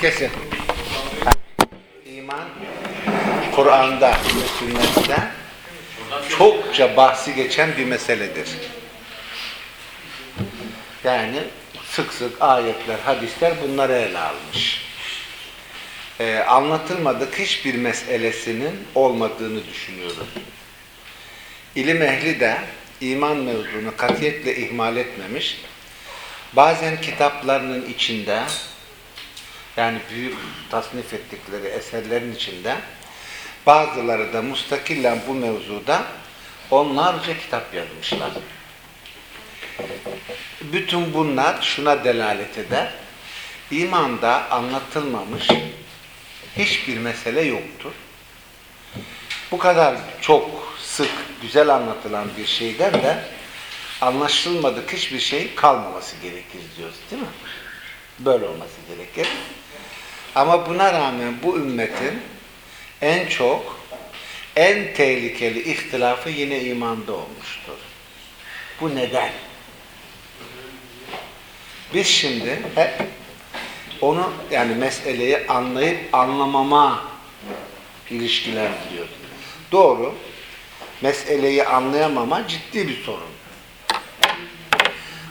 Kesin. İman Kur'an'da ve sünnette çokça bahsi geçen bir meseledir. Yani sık sık ayetler, hadisler bunları ele almış. Ee, anlatılmadık hiçbir meselesinin olmadığını düşünüyorum. İlim ehli de iman mevzunu katiyetle ihmal etmemiş. Bazen kitaplarının içinde yani büyük tasnif ettikleri eserlerin içinde bazıları da mustakillen bu mevzuda onlarca kitap yazmışlar. Bütün bunlar şuna delalet eder. İmanda anlatılmamış hiçbir mesele yoktur. Bu kadar çok sık, güzel anlatılan bir şeyden de anlaşılmadık hiçbir şey kalmaması gerekir diyoruz değil mi? Böyle olması gerekir. Ama buna rağmen bu ümmetin en çok, en tehlikeli ihtilafı yine imanda olmuştur. Bu neden? Biz şimdi hep onu yani meseleyi anlayıp anlamama ilişkilendiriyoruz. Doğru. Meseleyi anlayamama ciddi bir sorun.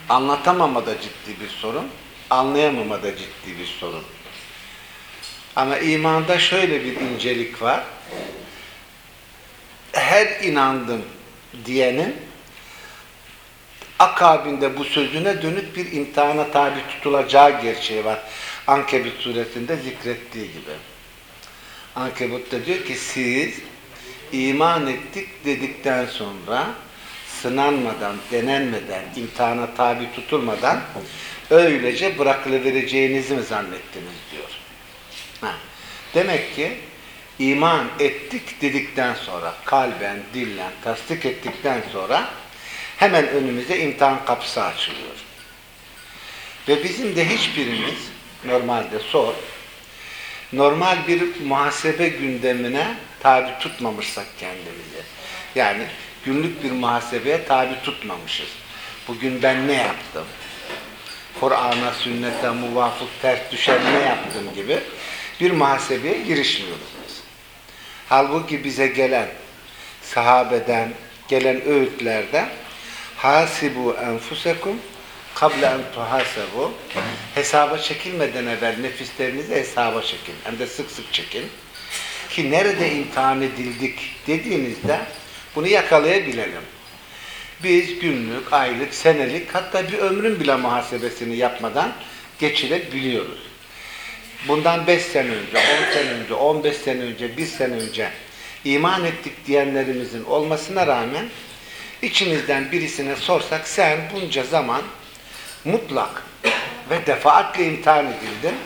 Anlatamama da ciddi bir sorun. Anlayamama da ciddi bir sorun. Ama imanda şöyle bir incelik var. Her inandım diyenin akabinde bu sözüne dönük bir imtihana tabi tutulacağı gerçeği var. Ankebut suresinde zikrettiği gibi. Ankebut'ta diyor ki siz iman ettik dedikten sonra sınanmadan, denenmeden, imtihana tabi tutulmadan öylece bırakılıvereceğinizi mi zannettiniz diyor. Ha. Demek ki iman ettik dedikten sonra, kalben, dillen, tasdik ettikten sonra hemen önümüze imtihan kapısı açılıyor. Ve bizim de hiçbirimiz normalde sor, normal bir muhasebe gündemine tabi tutmamışsak kendimizi. Yani günlük bir muhasebeye tabi tutmamışız. Bugün ben ne yaptım? Kur'an'a, sünnete muvafık ters düşen ne yaptım gibi bir muhasebeye girişmiyoruz. Halbuki bize gelen sahabeden, gelen öğütlerde hasibu enfusekum kable en tuhasebu hesaba çekilmeden evvel nefislerinizi hesaba çekin. Hem de sık sık çekin. Ki nerede imtihan edildik dediğinizde bunu yakalayabilelim. Biz günlük, aylık, senelik hatta bir ömrün bile muhasebesini yapmadan geçirebiliyoruz. Bundan 5 sene önce, 10 sene önce, 15 sene önce, 1 sene önce iman ettik diyenlerimizin olmasına rağmen içimizden birisine sorsak sen bunca zaman mutlak ve defaatle imtihan edildin.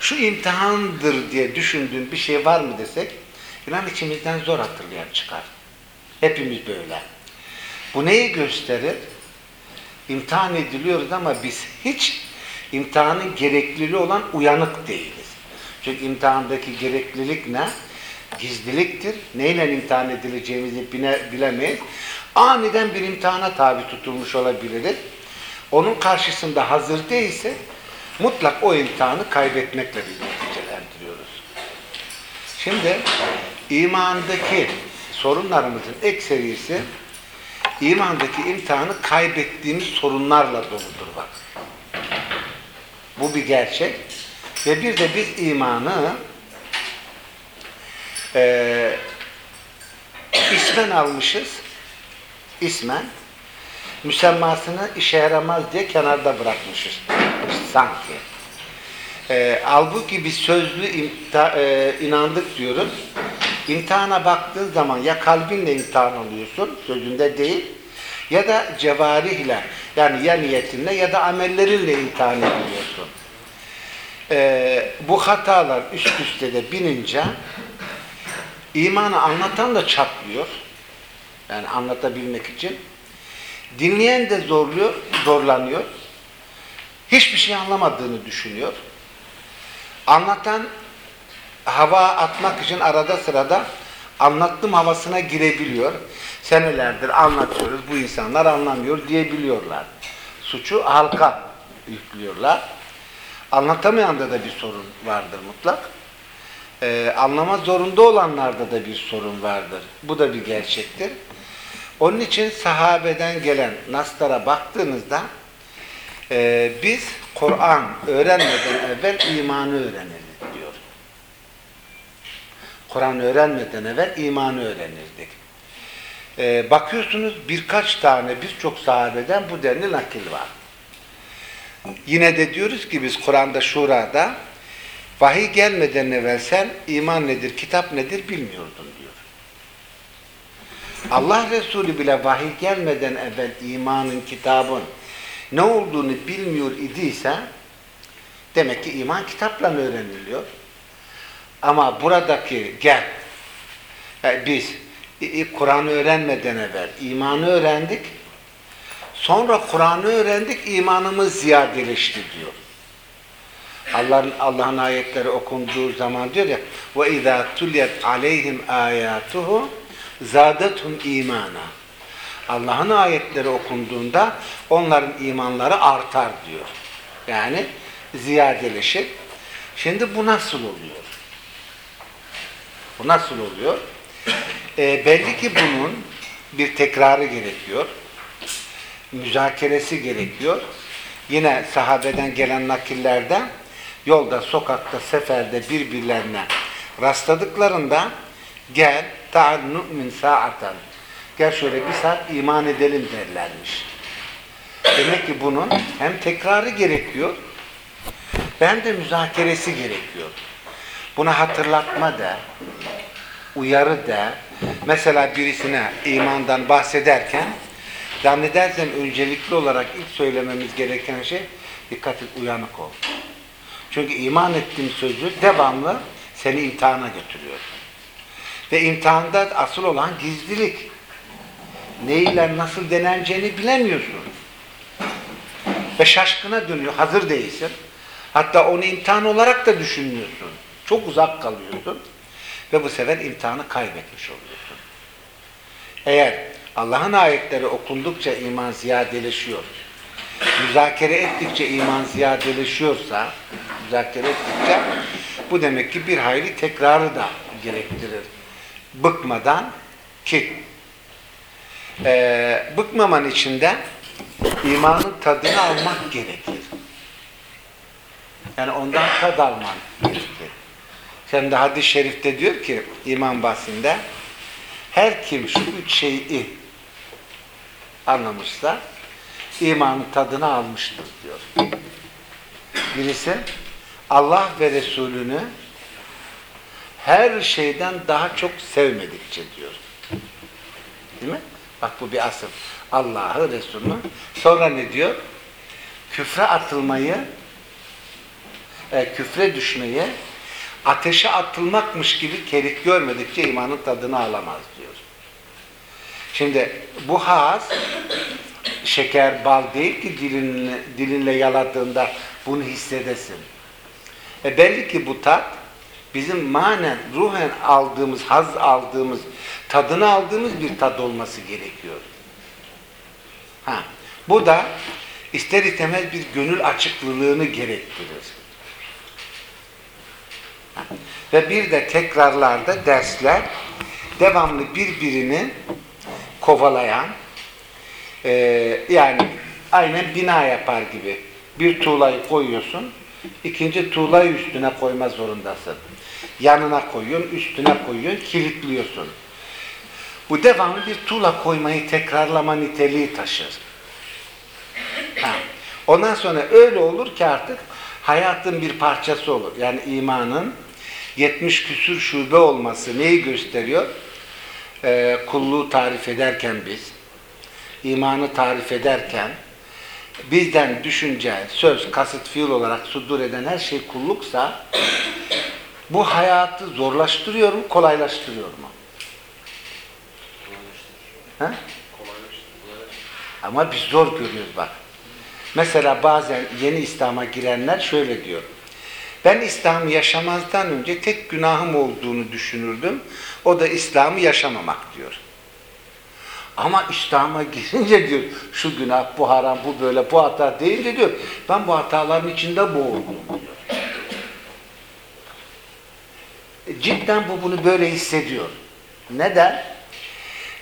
Şu imtihandır diye düşündüğün bir şey var mı desek inan içimizden zor hatırlayan çıkar. Hepimiz böyle. Bu neyi gösterir? İmtihan ediliyoruz ama biz hiç imtihanın gerekliliği olan uyanık değiliz. Çünkü imtihandaki gereklilik ne? Gizliliktir. Neyle imtihan edileceğimizi bile, bilemeyiz. Aniden bir imtihana tabi tutulmuş olabiliriz. Onun karşısında hazır değilse mutlak o imtihanı kaybetmekle biz neticelendiriyoruz. Şimdi imandaki sorunlarımızın ekserisi imandaki imtihanı kaybettiğimiz sorunlarla doludur bak. Bu bir gerçek. Ve bir de biz imanı e, ismen almışız. İsmen müsemmasını işe yaramaz diye kenarda bırakmışız. Sanki. E, halbuki biz sözlü imta, e, inandık diyoruz. İmtihana baktığın zaman ya kalbinle imtihan oluyorsun, sözünde değil, ya da cevarihle, yani ya niyetinle ya da amellerinle imtihan ediliyorsun. Ee, bu hatalar üst üste de binince imanı anlatan da çatlıyor. Yani anlatabilmek için. Dinleyen de zorluyor, zorlanıyor. Hiçbir şey anlamadığını düşünüyor. Anlatan hava atmak için arada sırada anlattım havasına girebiliyor. Senelerdir anlatıyoruz, bu insanlar anlamıyor diyebiliyorlar. Suçu halka yüklüyorlar. Anlatamayanda da bir sorun vardır mutlak. Ee, anlama zorunda olanlarda da bir sorun vardır. Bu da bir gerçektir. Onun için sahabeden gelen naslara baktığınızda e, biz Kur'an öğrenmeden evvel imanı diyor. Kur'an öğrenmeden evvel imanı öğrenirdik. E, bakıyorsunuz birkaç tane birçok sahabeden bu denli nakil var. Yine de diyoruz ki biz Kur'an'da Şura'da vahiy gelmeden evvel sen iman nedir, kitap nedir bilmiyordun diyor. Allah Resulü bile vahiy gelmeden evvel imanın, kitabın ne olduğunu bilmiyor idiyse demek ki iman kitapla öğreniliyor. Ama buradaki gel yani biz Kur'an'ı öğrenmeden evvel imanı öğrendik. Sonra Kur'an'ı öğrendik, imanımız ziyadeleşti diyor. Allah'ın Allah'ın ayetleri okunduğu zaman diyor ya ve izâ tuliyet aleyhim âyâtuhu zâdethum imana. Allah'ın ayetleri okunduğunda onların imanları artar diyor. Yani ziyadeleşir. Şimdi bu nasıl oluyor? Bu nasıl oluyor? E, belli ki bunun bir tekrarı gerekiyor. Müzakeresi gerekiyor. Yine sahabeden gelen nakillerde yolda, sokakta, seferde birbirlerine rastladıklarında gel ta'al nu'min sa'atan gel şöyle bir saat iman edelim derlermiş. Demek ki bunun hem tekrarı gerekiyor hem de müzakeresi gerekiyor. Buna hatırlatma da, uyarı da, mesela birisine imandan bahsederken zannedersem öncelikli olarak ilk söylememiz gereken şey dikkat et uyanık ol. Çünkü iman ettiğim sözü devamlı seni imtihana götürüyor. Ve imtihanda asıl olan gizlilik. Neyle nasıl deneneceğini bilemiyorsun. Ve şaşkına dönüyor. Hazır değilsin. Hatta onu imtihan olarak da düşünmüyorsun. Çok uzak kalıyorsun. Ve bu sefer imtihanı kaybetmiş oluyorsun. Eğer Allah'ın ayetleri okundukça iman ziyadeleşiyor. Müzakere ettikçe iman ziyadeleşiyorsa, müzakere ettikçe bu demek ki bir hayli tekrarı da gerektirir. Bıkmadan ki e, bıkmaman için de imanın tadını almak gerekir. Yani ondan tad alman gerekir. De hadis-i şerifte diyor ki iman bahsinde her kim şu üç şeyi anlamışsa imanın tadını almıştır diyor. Birisi Allah ve Resulünü her şeyden daha çok sevmedikçe diyor. Değil mi? Bak bu bir asıl. Allah'ı, Resulünü. Sonra ne diyor? Küfre atılmayı, e, küfre düşmeyi ateşe atılmakmış gibi kerik görmedikçe imanın tadını alamaz diyor. Şimdi bu haz şeker, bal değil ki dilinle, dilinle yaladığında bunu hissedesin. E belli ki bu tat bizim manen, ruhen aldığımız, haz aldığımız, tadını aldığımız bir tad olması gerekiyor. Ha, bu da ister istemez bir gönül açıklılığını gerektirir. Ve bir de tekrarlarda dersler devamlı birbirini kovalayan, e, yani aynen bina yapar gibi bir tuğlayı koyuyorsun, ikinci tuğlayı üstüne koyma zorundasın. Yanına koyuyorsun, üstüne koyuyorsun, kilitliyorsun. Bu devamlı bir tuğla koymayı tekrarlama niteliği taşır. Ha. Ondan sonra öyle olur ki artık hayatın bir parçası olur. Yani imanın 70 küsür şube olması neyi gösteriyor? Ee, kulluğu tarif ederken biz, imanı tarif ederken bizden düşünce, söz, kasıt, fiil olarak sudur eden her şey kulluksa bu hayatı zorlaştırıyor mu, kolaylaştırıyor mu? Ha? Ama biz zor görüyoruz bak. Mesela bazen yeni İslam'a girenler şöyle diyor. Ben İslam'ı yaşamazdan önce tek günahım olduğunu düşünürdüm. O da İslam'ı yaşamamak diyor. Ama İslam'a girince diyor şu günah, bu haram, bu böyle, bu hata değil de diyor. Ben bu hataların içinde boğuldum diyor. Cidden bu bunu böyle hissediyor. Neden?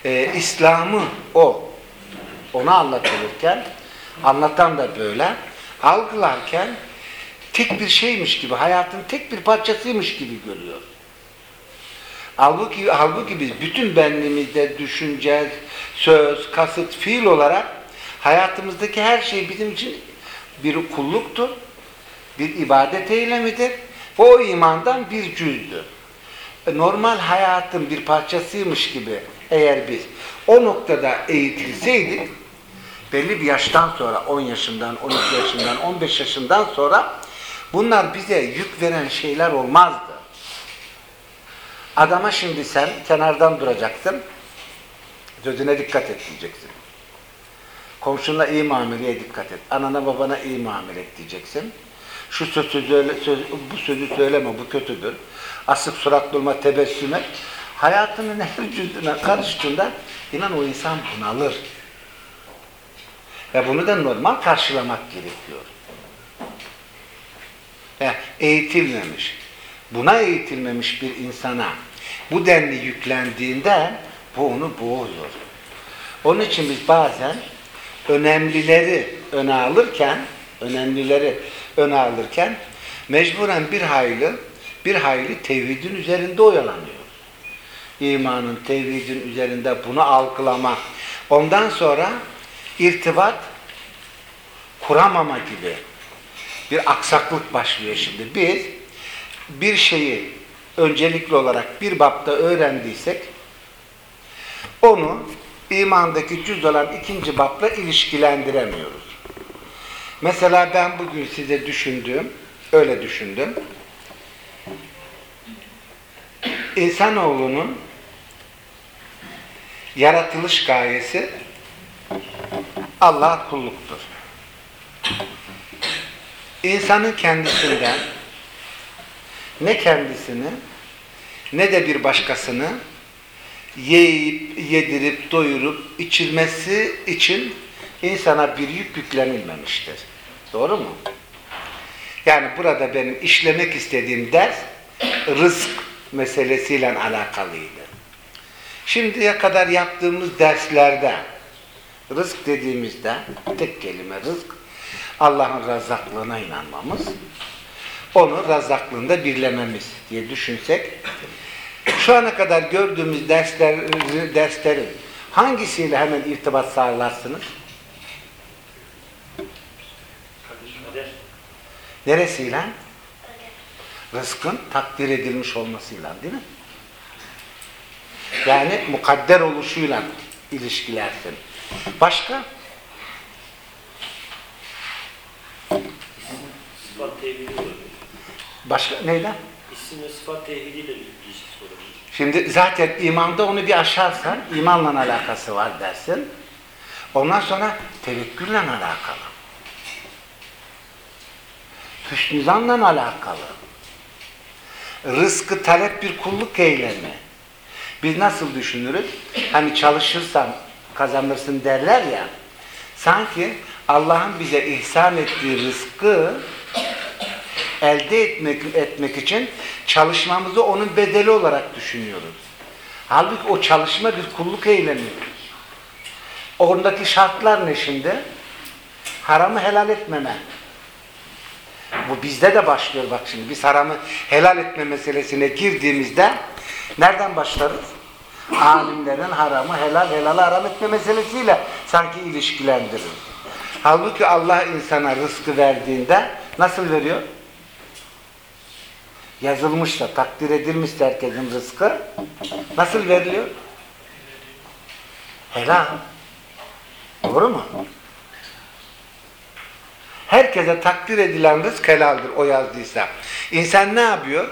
Ee, İslam'ı o ona anlatılırken anlatan da böyle algılarken tek bir şeymiş gibi, hayatın tek bir parçasıymış gibi görüyor. Halbuki, halbuki biz bütün benliğimizde düşünce, söz, kasıt, fiil olarak hayatımızdaki her şey bizim için bir kulluktur, bir ibadet eylemidir ve o imandan bir cüzdür. Normal hayatın bir parçasıymış gibi eğer biz o noktada eğitilseydik, belli bir yaştan sonra, 10 yaşından, 12 yaşından, 15 yaşından sonra bunlar bize yük veren şeyler olmazdı. Adama şimdi sen kenardan duracaksın, sözüne dikkat et diyeceksin. Komşuna iyi muameleye dikkat et. Anana babana iyi muamele et diyeceksin. Şu sözü söyle, söz, bu sözü söyleme, bu kötüdür. Asık suratlı olma, tebessüm et. Hayatının her cüzdüne karıştığında inan o insan bunalır. Ve bunu da normal karşılamak gerekiyor. Eğitilmemiş, buna eğitilmemiş bir insana bu denli yüklendiğinde bu onu boğuyor. Onun için biz bazen önemlileri öne alırken, önemlileri öne alırken mecburen bir hayli, bir hayli tevhidin üzerinde oyalanıyor. İmanın, tevhidin üzerinde bunu algılama. Ondan sonra irtibat kuramama gibi bir aksaklık başlıyor şimdi. Biz bir şeyi öncelikli olarak bir bapta öğrendiysek onu imandaki cüz olan ikinci bapla ilişkilendiremiyoruz. Mesela ben bugün size düşündüğüm, öyle düşündüm. İnsanoğlunun yaratılış gayesi Allah kulluktur. İnsanın kendisinden ne kendisini ne de bir başkasını yiyip, yedirip, doyurup, içirmesi için insana bir yük yüklenilmemiştir. Doğru mu? Yani burada benim işlemek istediğim ders rızk meselesiyle alakalıydı. Şimdiye kadar yaptığımız derslerde rızk dediğimizde tek kelime rızk Allah'ın razzaklığına inanmamız onu razzaklığında birlememiz diye düşünsek şu ana kadar gördüğümüz dersler, derslerin hangisiyle hemen irtibat sağlarsınız? Neresiyle? Rızkın takdir edilmiş olmasıyla değil mi? Yani mukadder oluşuyla ilişkilersin. Başka? Sıfat tevhidi olabilir. Başka neyden? İsim ve sıfat tevhidiyle ilişkisi olabilir. Şimdi zaten imanda onu bir aşarsan imanla alakası var dersin. Ondan sonra tevekkülle alakalı. Hüsnü zanla alakalı. Rızkı talep bir kulluk eylemi. Biz nasıl düşünürüz? Hani çalışırsan kazanırsın derler ya. Sanki Allah'ın bize ihsan ettiği rızkı elde etmek, etmek için çalışmamızı onun bedeli olarak düşünüyoruz. Halbuki o çalışma bir kulluk eylemi. Oradaki şartlar ne şimdi? Haramı helal etmeme. Bu bizde de başlıyor bak şimdi. Biz haramı helal etme meselesine girdiğimizde nereden başlarız? Alimlerin haramı helal, helalı haram etme meselesiyle sanki ilişkilendirir. Halbuki Allah insana rızkı verdiğinde nasıl veriyor? Yazılmışsa, takdir edilmişse herkesin rızkı nasıl veriliyor? Helal. Doğru mu? Herkese takdir edilen rızk helaldir o yazdıysa. İnsan ne yapıyor?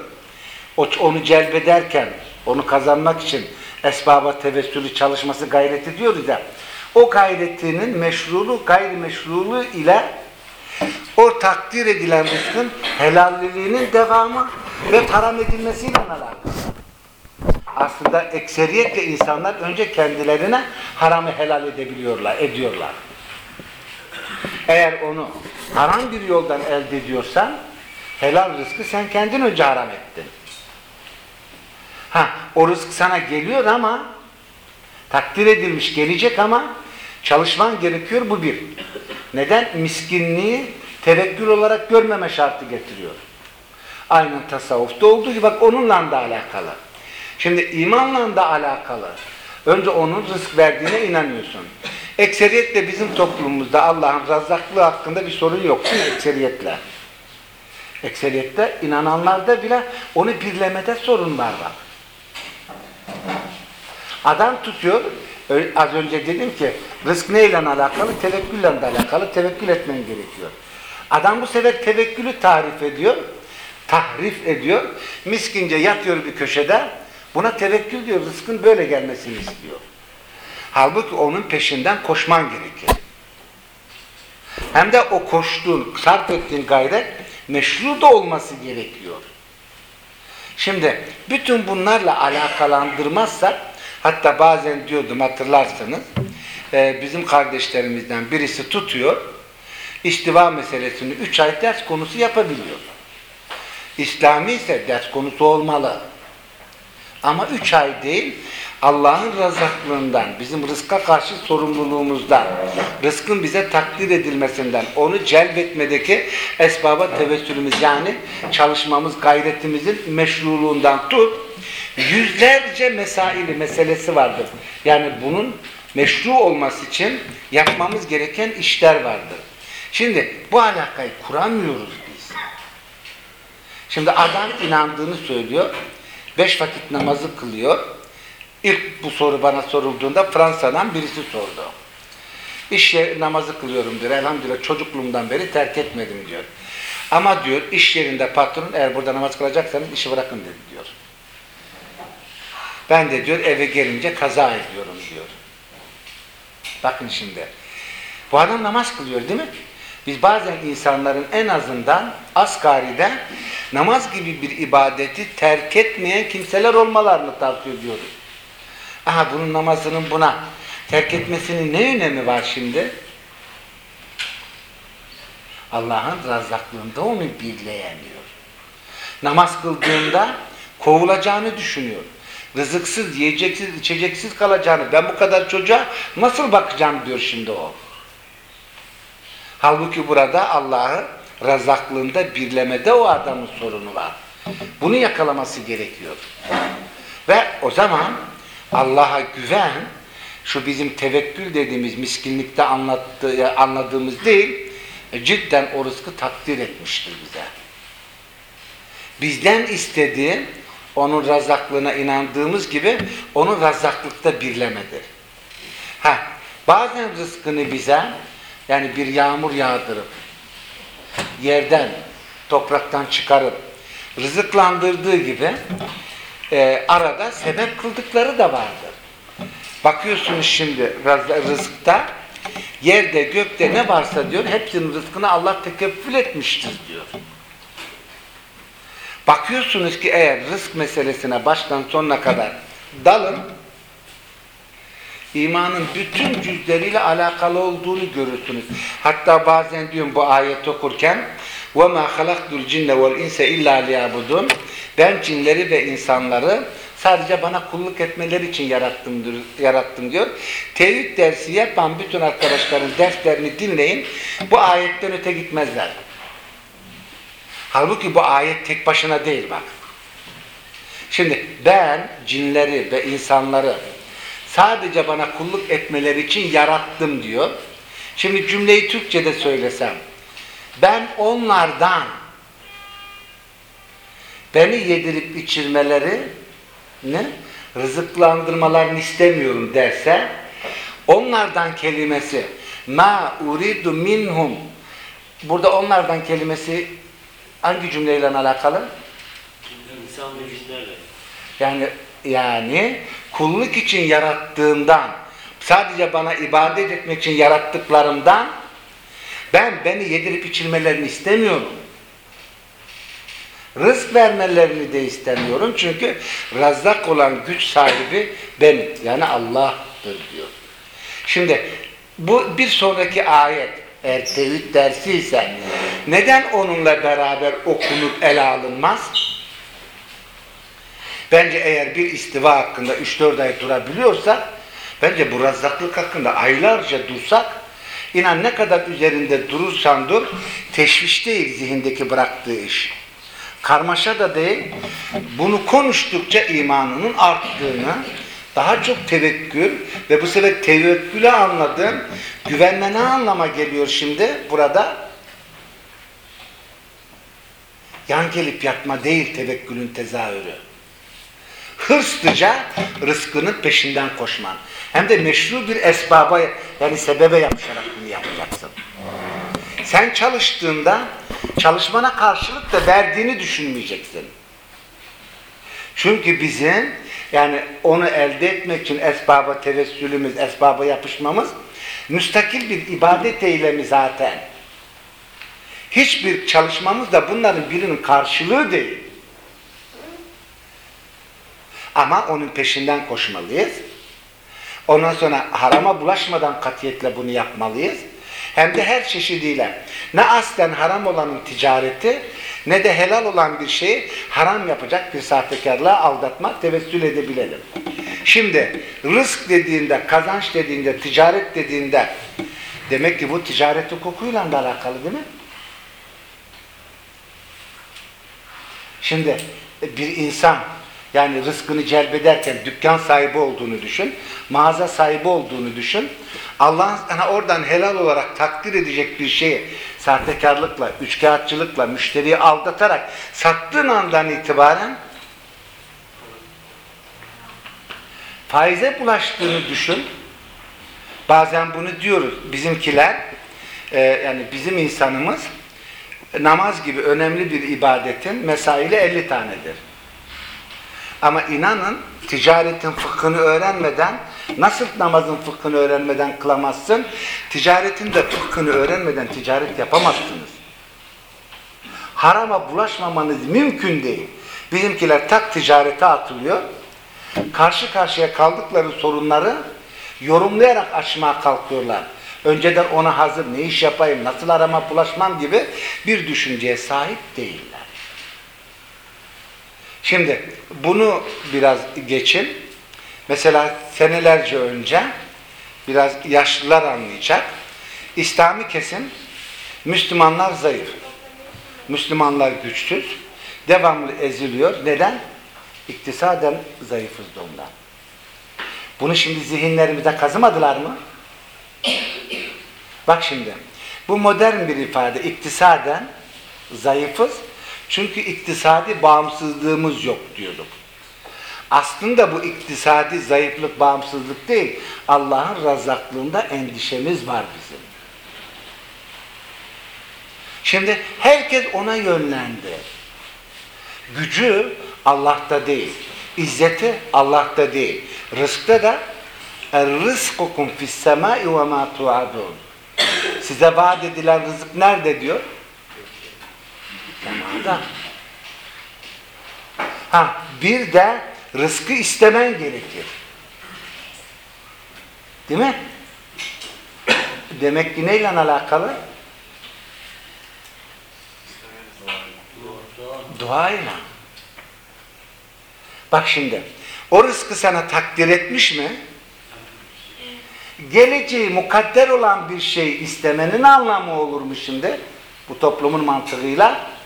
Onu celbederken, onu kazanmak için esbaba tevessülü çalışması gayret ediyoruz ya. O gayretinin meşruluğu, gayrimeşruluğu ile o takdir edilen rızkın helalliliğinin devamı ve haram edilmesiyle alakalı. Aslında ekseriyetle insanlar önce kendilerine haramı helal edebiliyorlar, ediyorlar. Eğer onu haram bir yoldan elde ediyorsan helal rızkı sen kendin önce haram ettin. Ha, o rızık sana geliyor ama takdir edilmiş gelecek ama çalışman gerekiyor bu bir. Neden? Miskinliği tevekkül olarak görmeme şartı getiriyor. Aynen tasavvufta olduğu gibi bak onunla da alakalı. Şimdi imanla da alakalı. Önce onun rızk verdiğine inanıyorsun. Ekseriyetle bizim toplumumuzda Allah'ın razzaklığı hakkında bir sorun yok değil mi? Ekseriyetle. Ekseriyette inananlarda bile onu birlemede sorun var. Adam tutuyor, az önce dedim ki rızk neyle alakalı? Tevekkülle alakalı, tevekkül etmen gerekiyor. Adam bu sefer tevekkülü tarif ediyor, tahrif ediyor, miskince yatıyor bir köşede, buna tevekkül diyor, rızkın böyle gelmesini istiyor. Halbuki onun peşinden koşman gerekir. Hem de o koştuğun, sarf ettiğin gayret meşru da olması gerekiyor. Şimdi bütün bunlarla alakalandırmazsak hatta bazen diyordum hatırlarsanız e, bizim kardeşlerimizden birisi tutuyor istiva meselesini 3 ay ders konusu yapabiliyor. İslami ise ders konusu olmalı. Ama üç ay değil, Allah'ın razaklığından, bizim rızka karşı sorumluluğumuzdan, rızkın bize takdir edilmesinden, onu celbetmedeki esbaba tevessülümüz yani çalışmamız, gayretimizin meşruluğundan tut, yüzlerce mesaili meselesi vardır. Yani bunun meşru olması için yapmamız gereken işler vardır. Şimdi bu alakayı kuramıyoruz. Şimdi adam inandığını söylüyor. Beş vakit namazı kılıyor. İlk bu soru bana sorulduğunda Fransa'dan birisi sordu. İş yeri namazı kılıyorum diyor. Elhamdülillah çocukluğumdan beri terk etmedim diyor. Ama diyor iş yerinde patron eğer burada namaz kılacaksanız işi bırakın dedi diyor. Ben de diyor eve gelince kaza ediyorum diyor. Bakın şimdi. Bu adam namaz kılıyor değil mi? Biz bazen insanların en azından asgaride namaz gibi bir ibadeti terk etmeyen kimseler olmalarını tavsiye ediyoruz. Aha bunun namazının buna terk etmesinin ne önemi var şimdi? Allah'ın razzaklığında onu birleyemiyor. Namaz kıldığında kovulacağını düşünüyor. Rızıksız, yiyeceksiz, içeceksiz kalacağını, ben bu kadar çocuğa nasıl bakacağım diyor şimdi o. Halbuki burada Allah'ı razaklığında birlemede o adamın sorunu var. Bunu yakalaması gerekiyor. Ve o zaman Allah'a güven, şu bizim tevekkül dediğimiz miskinlikte anlattığı, anladığımız değil, e, cidden o rızkı takdir etmiştir bize. Bizden istediği, onun razaklığına inandığımız gibi, onun razaklıkta birlemedir. Ha, bazen rızkını bize, yani bir yağmur yağdırıp, yerden, topraktan çıkarıp, rızıklandırdığı gibi, e, arada sebep kıldıkları da vardır. Bakıyorsunuz şimdi rızıkta, yerde, gökte ne varsa diyor, hepsinin rızkını Allah tekeffül etmiştir diyor. Bakıyorsunuz ki eğer rızk meselesine baştan sonuna kadar dalın, imanın bütün cüzleriyle alakalı olduğunu görürsünüz. Hatta bazen diyorum bu ayet okurken وَمَا خَلَقْتُ الْجِنَّ وَالْاِنْسَ اِلَّا لِيَعْبُدُونَ Ben cinleri ve insanları sadece bana kulluk etmeleri için yarattım, yarattım diyor. Tevhid dersi yapan bütün arkadaşların derslerini dinleyin. Bu ayetten öte gitmezler. Halbuki bu ayet tek başına değil bak. Şimdi ben cinleri ve insanları sadece bana kulluk etmeleri için yarattım diyor. Şimdi cümleyi Türkçe'de söylesem ben onlardan beni yedirip içirmeleri ne? rızıklandırmalarını istemiyorum derse onlardan kelimesi ma uridu minhum burada onlardan kelimesi hangi cümleyle alakalı? İnsan ve cinlerle. Yani yani kulluk için yarattığından sadece bana ibadet etmek için yarattıklarımdan ben beni yedirip içirmelerini istemiyorum. Rızk vermelerini de istemiyorum. Çünkü razzak olan güç sahibi benim. Yani Allah'tır diyor. Şimdi bu bir sonraki ayet eğer tevhid dersi ise neden onunla beraber okunup ele alınmaz? Bence eğer bir istiva hakkında 3-4 ay durabiliyorsa bence bu razzaklık hakkında aylarca dursak inan ne kadar üzerinde durursan dur teşviş değil zihindeki bıraktığı iş. Karmaşa da değil. Bunu konuştukça imanının arttığını daha çok tevekkül ve bu sefer tevekkülü anladığım güvenme ne anlama geliyor şimdi burada? Yan gelip yatma değil tevekkülün tezahürü. Hırslıca rızkının peşinden koşman. Hem de meşru bir esbaba yani sebebe yapışarak bunu yapacaksın. Sen çalıştığında çalışmana karşılık da verdiğini düşünmeyeceksin. Çünkü bizim yani onu elde etmek için esbaba tevessülümüz, esbaba yapışmamız müstakil bir ibadet eylemi zaten. Hiçbir çalışmamız da bunların birinin karşılığı değil. Ama onun peşinden koşmalıyız. Ondan sonra harama bulaşmadan katiyetle bunu yapmalıyız. Hem de her çeşidiyle. Ne aslen haram olanın ticareti ne de helal olan bir şeyi haram yapacak bir sahtekarlığa aldatmak, tevessül edebilelim. Şimdi rızk dediğinde, kazanç dediğinde, ticaret dediğinde demek ki bu ticaret hukukuyla da alakalı değil mi? Şimdi bir insan yani rızkını celbederken dükkan sahibi olduğunu düşün, mağaza sahibi olduğunu düşün. Allah'ın sana oradan helal olarak takdir edecek bir şeyi sahtekarlıkla, üçkağıtçılıkla, müşteriyi aldatarak sattığın andan itibaren faize bulaştığını düşün. Bazen bunu diyoruz. Bizimkiler, e, yani bizim insanımız namaz gibi önemli bir ibadetin mesaili 50 tanedir. Ama inanın ticaretin fıkhını öğrenmeden nasıl namazın fıkhını öğrenmeden kılamazsın? Ticaretin de fıkhını öğrenmeden ticaret yapamazsınız. Harama bulaşmamanız mümkün değil. Bizimkiler tak ticarete atılıyor. Karşı karşıya kaldıkları sorunları yorumlayarak aşmaya kalkıyorlar. Önceden ona hazır ne iş yapayım, nasıl arama bulaşmam gibi bir düşünceye sahip değiller. Şimdi bunu biraz geçin. Mesela senelerce önce biraz yaşlılar anlayacak. İslami kesim Müslümanlar zayıf. Müslümanlar güçsüz. Devamlı eziliyor. Neden? İktisaden zayıfız da ondan. Bunu şimdi zihinlerimize kazımadılar mı? Bak şimdi. Bu modern bir ifade. İktisaden zayıfız. Çünkü iktisadi bağımsızlığımız yok diyorduk. Aslında bu iktisadi zayıflık, bağımsızlık değil. Allah'ın razaklığında endişemiz var bizim. Şimdi herkes ona yönlendi. Gücü Allah'ta değil. İzzeti Allah'ta değil. Rızkta da Er-rızkukum fis-semâi ve mâ tu'adûn. Size vaat edilen rızık nerede diyor? Semada. Ha, bir de rızkı istemen gerekir. Değil mi? Demek ki neyle alakalı? Duayla. Bak şimdi, o rızkı sana takdir etmiş mi? Geleceği mukadder olan bir şey istemenin anlamı olur mu şimdi? Bu toplumun mantığıyla.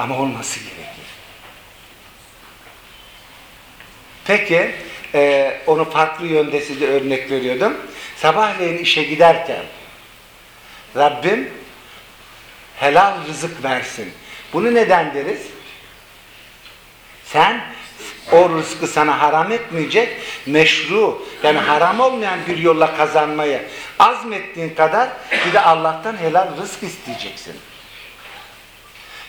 Ama olması gerekir. Peki, e, onu farklı yönde size örnek veriyordum. Sabahleyin işe giderken Rabbim helal rızık versin. Bunu neden deriz? Sen o rızkı sana haram etmeyecek, meşru yani haram olmayan bir yolla kazanmayı azmettiğin kadar bir de Allah'tan helal rızk isteyeceksin.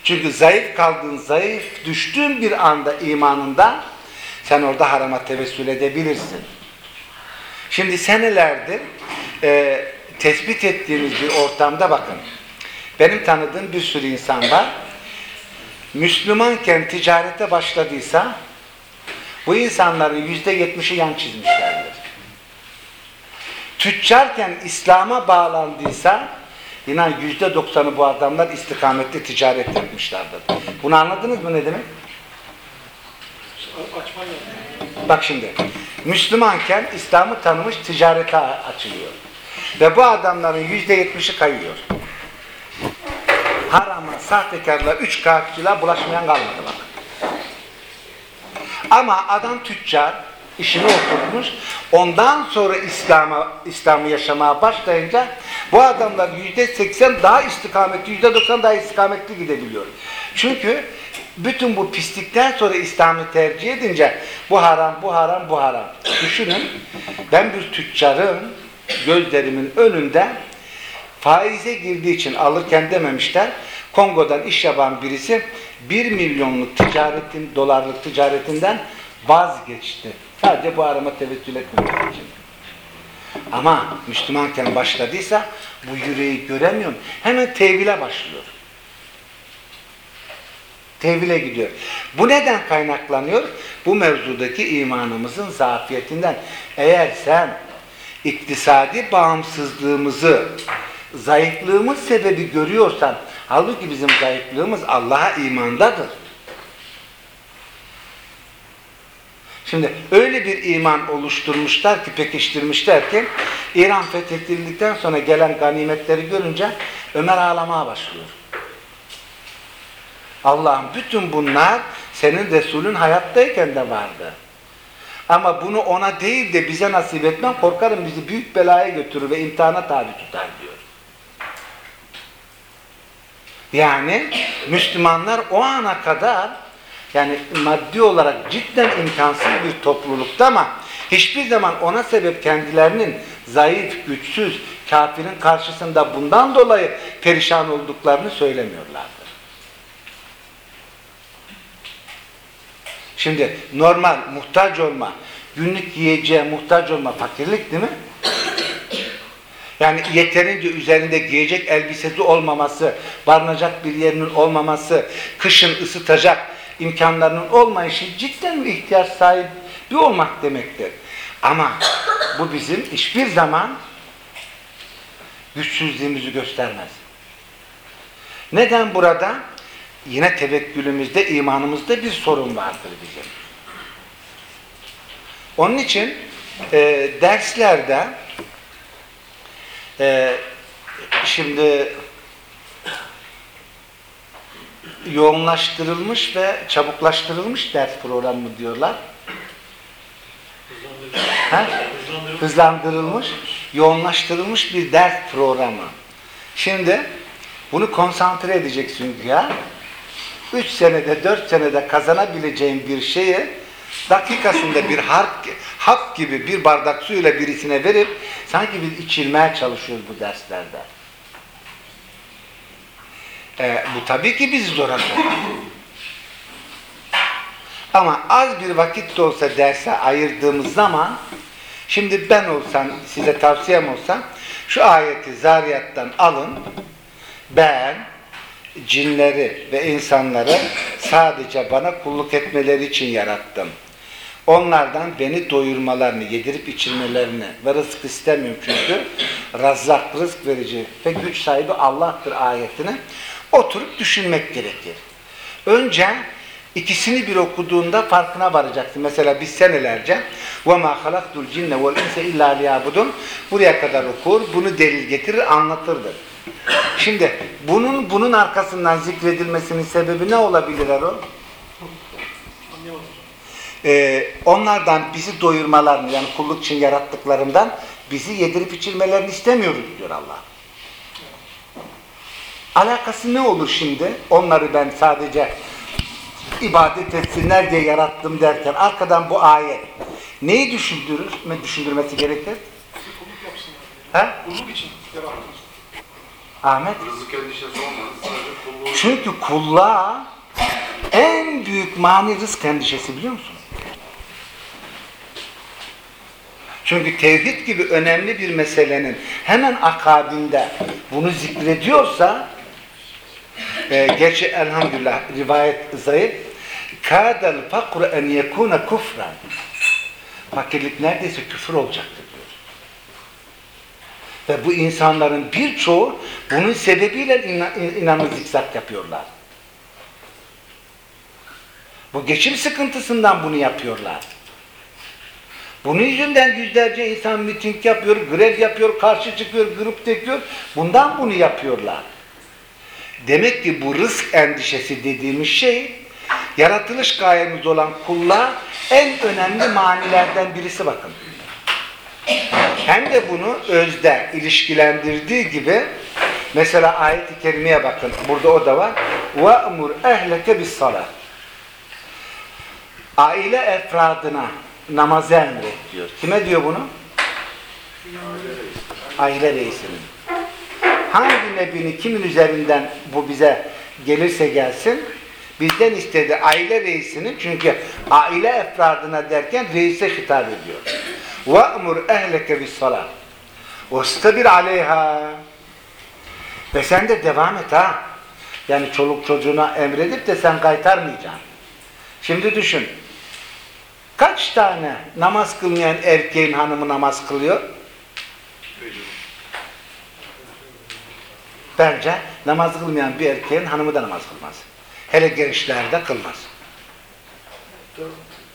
Çünkü zayıf kaldığın, zayıf düştüğün bir anda imanında sen orada harama tevessül edebilirsin. Şimdi senelerdir e, tespit ettiğimiz bir ortamda bakın. Benim tanıdığım bir sürü insan var. Müslümanken ticarete başladıysa bu insanların yüzde yetmişi yan çizmişlerdir. Tüccarken İslam'a bağlandıysa İnan yüzde doksanı bu adamlar istikametli ticaret yapmışlardır. Bunu anladınız mı ne demek? Bak şimdi, Müslümanken İslam'ı tanımış ticarete açılıyor. Ve bu adamların yüzde yetmişi kayıyor. Harama, sahtekarla, üç kağıtçılığa bulaşmayan kalmadı bak. Ama adam tüccar, işini oturtmuş. Ondan sonra İslam'a İslam'ı yaşamaya başlayınca bu adamlar yüzde seksen daha istikametli, yüzde doksan daha istikametli gidebiliyor. Çünkü bütün bu pislikten sonra İslam'ı tercih edince bu haram, bu haram, bu haram. Düşünün, ben bir tüccarın gözlerimin önünde faize girdiği için alırken dememişler. Kongo'dan iş yapan birisi 1 milyonluk ticaretin, dolarlık ticaretinden vazgeçti. Sadece bu arama teveccüh etmemek için. Ama Müslümanken başladıysa bu yüreği göremiyorum. Hemen tevhile başlıyor. Tevhile gidiyor. Bu neden kaynaklanıyor? Bu mevzudaki imanımızın zafiyetinden. Eğer sen iktisadi bağımsızlığımızı zayıflığımız sebebi görüyorsan halbuki bizim zayıflığımız Allah'a imandadır. Şimdi öyle bir iman oluşturmuşlar ki, pekiştirmişler ki İran fethedildikten sonra gelen ganimetleri görünce Ömer ağlamaya başlıyor. Allah'ım bütün bunlar senin Resulün hayattayken de vardı. Ama bunu ona değil de bize nasip etmen korkarım bizi büyük belaya götürür ve imtihana tabi tutar diyor. Yani Müslümanlar o ana kadar yani maddi olarak cidden imkansız bir toplulukta ama hiçbir zaman ona sebep kendilerinin zayıf, güçsüz, kafirin karşısında bundan dolayı perişan olduklarını söylemiyorlardı. Şimdi normal muhtaç olma, günlük yiyeceğe muhtaç olma fakirlik değil mi? Yani yeterince üzerinde giyecek elbisesi olmaması, barınacak bir yerinin olmaması, kışın ısıtacak imkanlarının olmayışı cidden bir ihtiyaç sahibi olmak demektir. Ama bu bizim hiçbir zaman güçsüzlüğümüzü göstermez. Neden burada? Yine tevekkülümüzde, imanımızda bir sorun vardır bizim. Onun için e, derslerde e, şimdi yoğunlaştırılmış ve çabuklaştırılmış ders programı diyorlar. Ha? Hızlandırılmış, yoğunlaştırılmış bir ders programı. Şimdi bunu konsantre edeceksin ya. Üç senede, dört senede kazanabileceğin bir şeyi dakikasında bir harp, hap gibi bir bardak suyla birisine verip sanki bir içilmeye çalışıyor bu derslerde. Ee, bu tabii ki bizi zora. Ama az bir vakit de olsa derse ayırdığımız zaman şimdi ben olsam, size tavsiyem olsa şu ayeti zariyattan alın ben cinleri ve insanları sadece bana kulluk etmeleri için yarattım. Onlardan beni doyurmalarını, yedirip içirmelerini ve rızık istemiyorum çünkü razzak, rızık verici ve güç sahibi Allah'tır ayetini oturup düşünmek gerekir. Önce ikisini bir okuduğunda farkına varacaksın. Mesela biz senelerce وَمَا خَلَقْتُ الْجِنَّ وَالْاِنْسَ اِلَّا لِيَابُدُونَ Buraya kadar okur, bunu delil getirir, anlatırdır. Şimdi bunun bunun arkasından zikredilmesinin sebebi ne olabilir Erol? Anlayamadım. Ee, onlardan bizi doyurmalarını yani kulluk için yarattıklarından bizi yedirip içirmelerini istemiyoruz diyor Allah. Alakası ne olur şimdi? Onları ben sadece ibadet etsinler diye yarattım derken arkadan bu ayet neyi düşündürür, düşündürmesi gerekir? Ha? Kulluk için yarattınız. Ahmet? Rızık endişesi olmaz. Sadece kulluğu Çünkü kulluğa en büyük mani rızk endişesi biliyor musun? Çünkü tevhid gibi önemli bir meselenin hemen akabinde bunu zikrediyorsa e, gerçi elhamdülillah rivayet zayıf kâdel fakru en yekûne kufran fakirlik neredeyse küfür olacaktır diyor. Ve bu insanların birçoğu bunun sebebiyle inan- inanın zikzak yapıyorlar. Bu geçim sıkıntısından bunu yapıyorlar. Bunun yüzünden yüzlerce insan miting yapıyor, grev yapıyor, karşı çıkıyor, grup tekiyor. Bundan bunu yapıyorlar. Demek ki bu rızk endişesi dediğimiz şey yaratılış gayemiz olan kulluğa en önemli manilerden birisi bakın. Hem de bunu özde ilişkilendirdiği gibi mesela ayet-i kerimeye bakın. Burada o da var. وَأْمُرْ اَهْلَكَ بِالصَّلَةِ Aile efradına namazı emret diyor. Kime diyor bunu? Aile reisinin. Hangi nebinin kimin üzerinden bu bize gelirse gelsin bizden istedi aile reisinin çünkü aile efradına derken reise hitap ediyor. وَأْمُرْ اَهْلَكَ بِالصَّلَةِ وَاسْتَبِرْ عَلَيْهَا Ve sen de devam et ha. Yani çoluk çocuğuna emredip de sen kaytarmayacaksın. Şimdi düşün. Kaç tane namaz kılmayan erkeğin hanımı namaz kılıyor? Bence namaz kılmayan bir erkeğin hanımı da namaz kılmaz. Hele gençlerde kılmaz.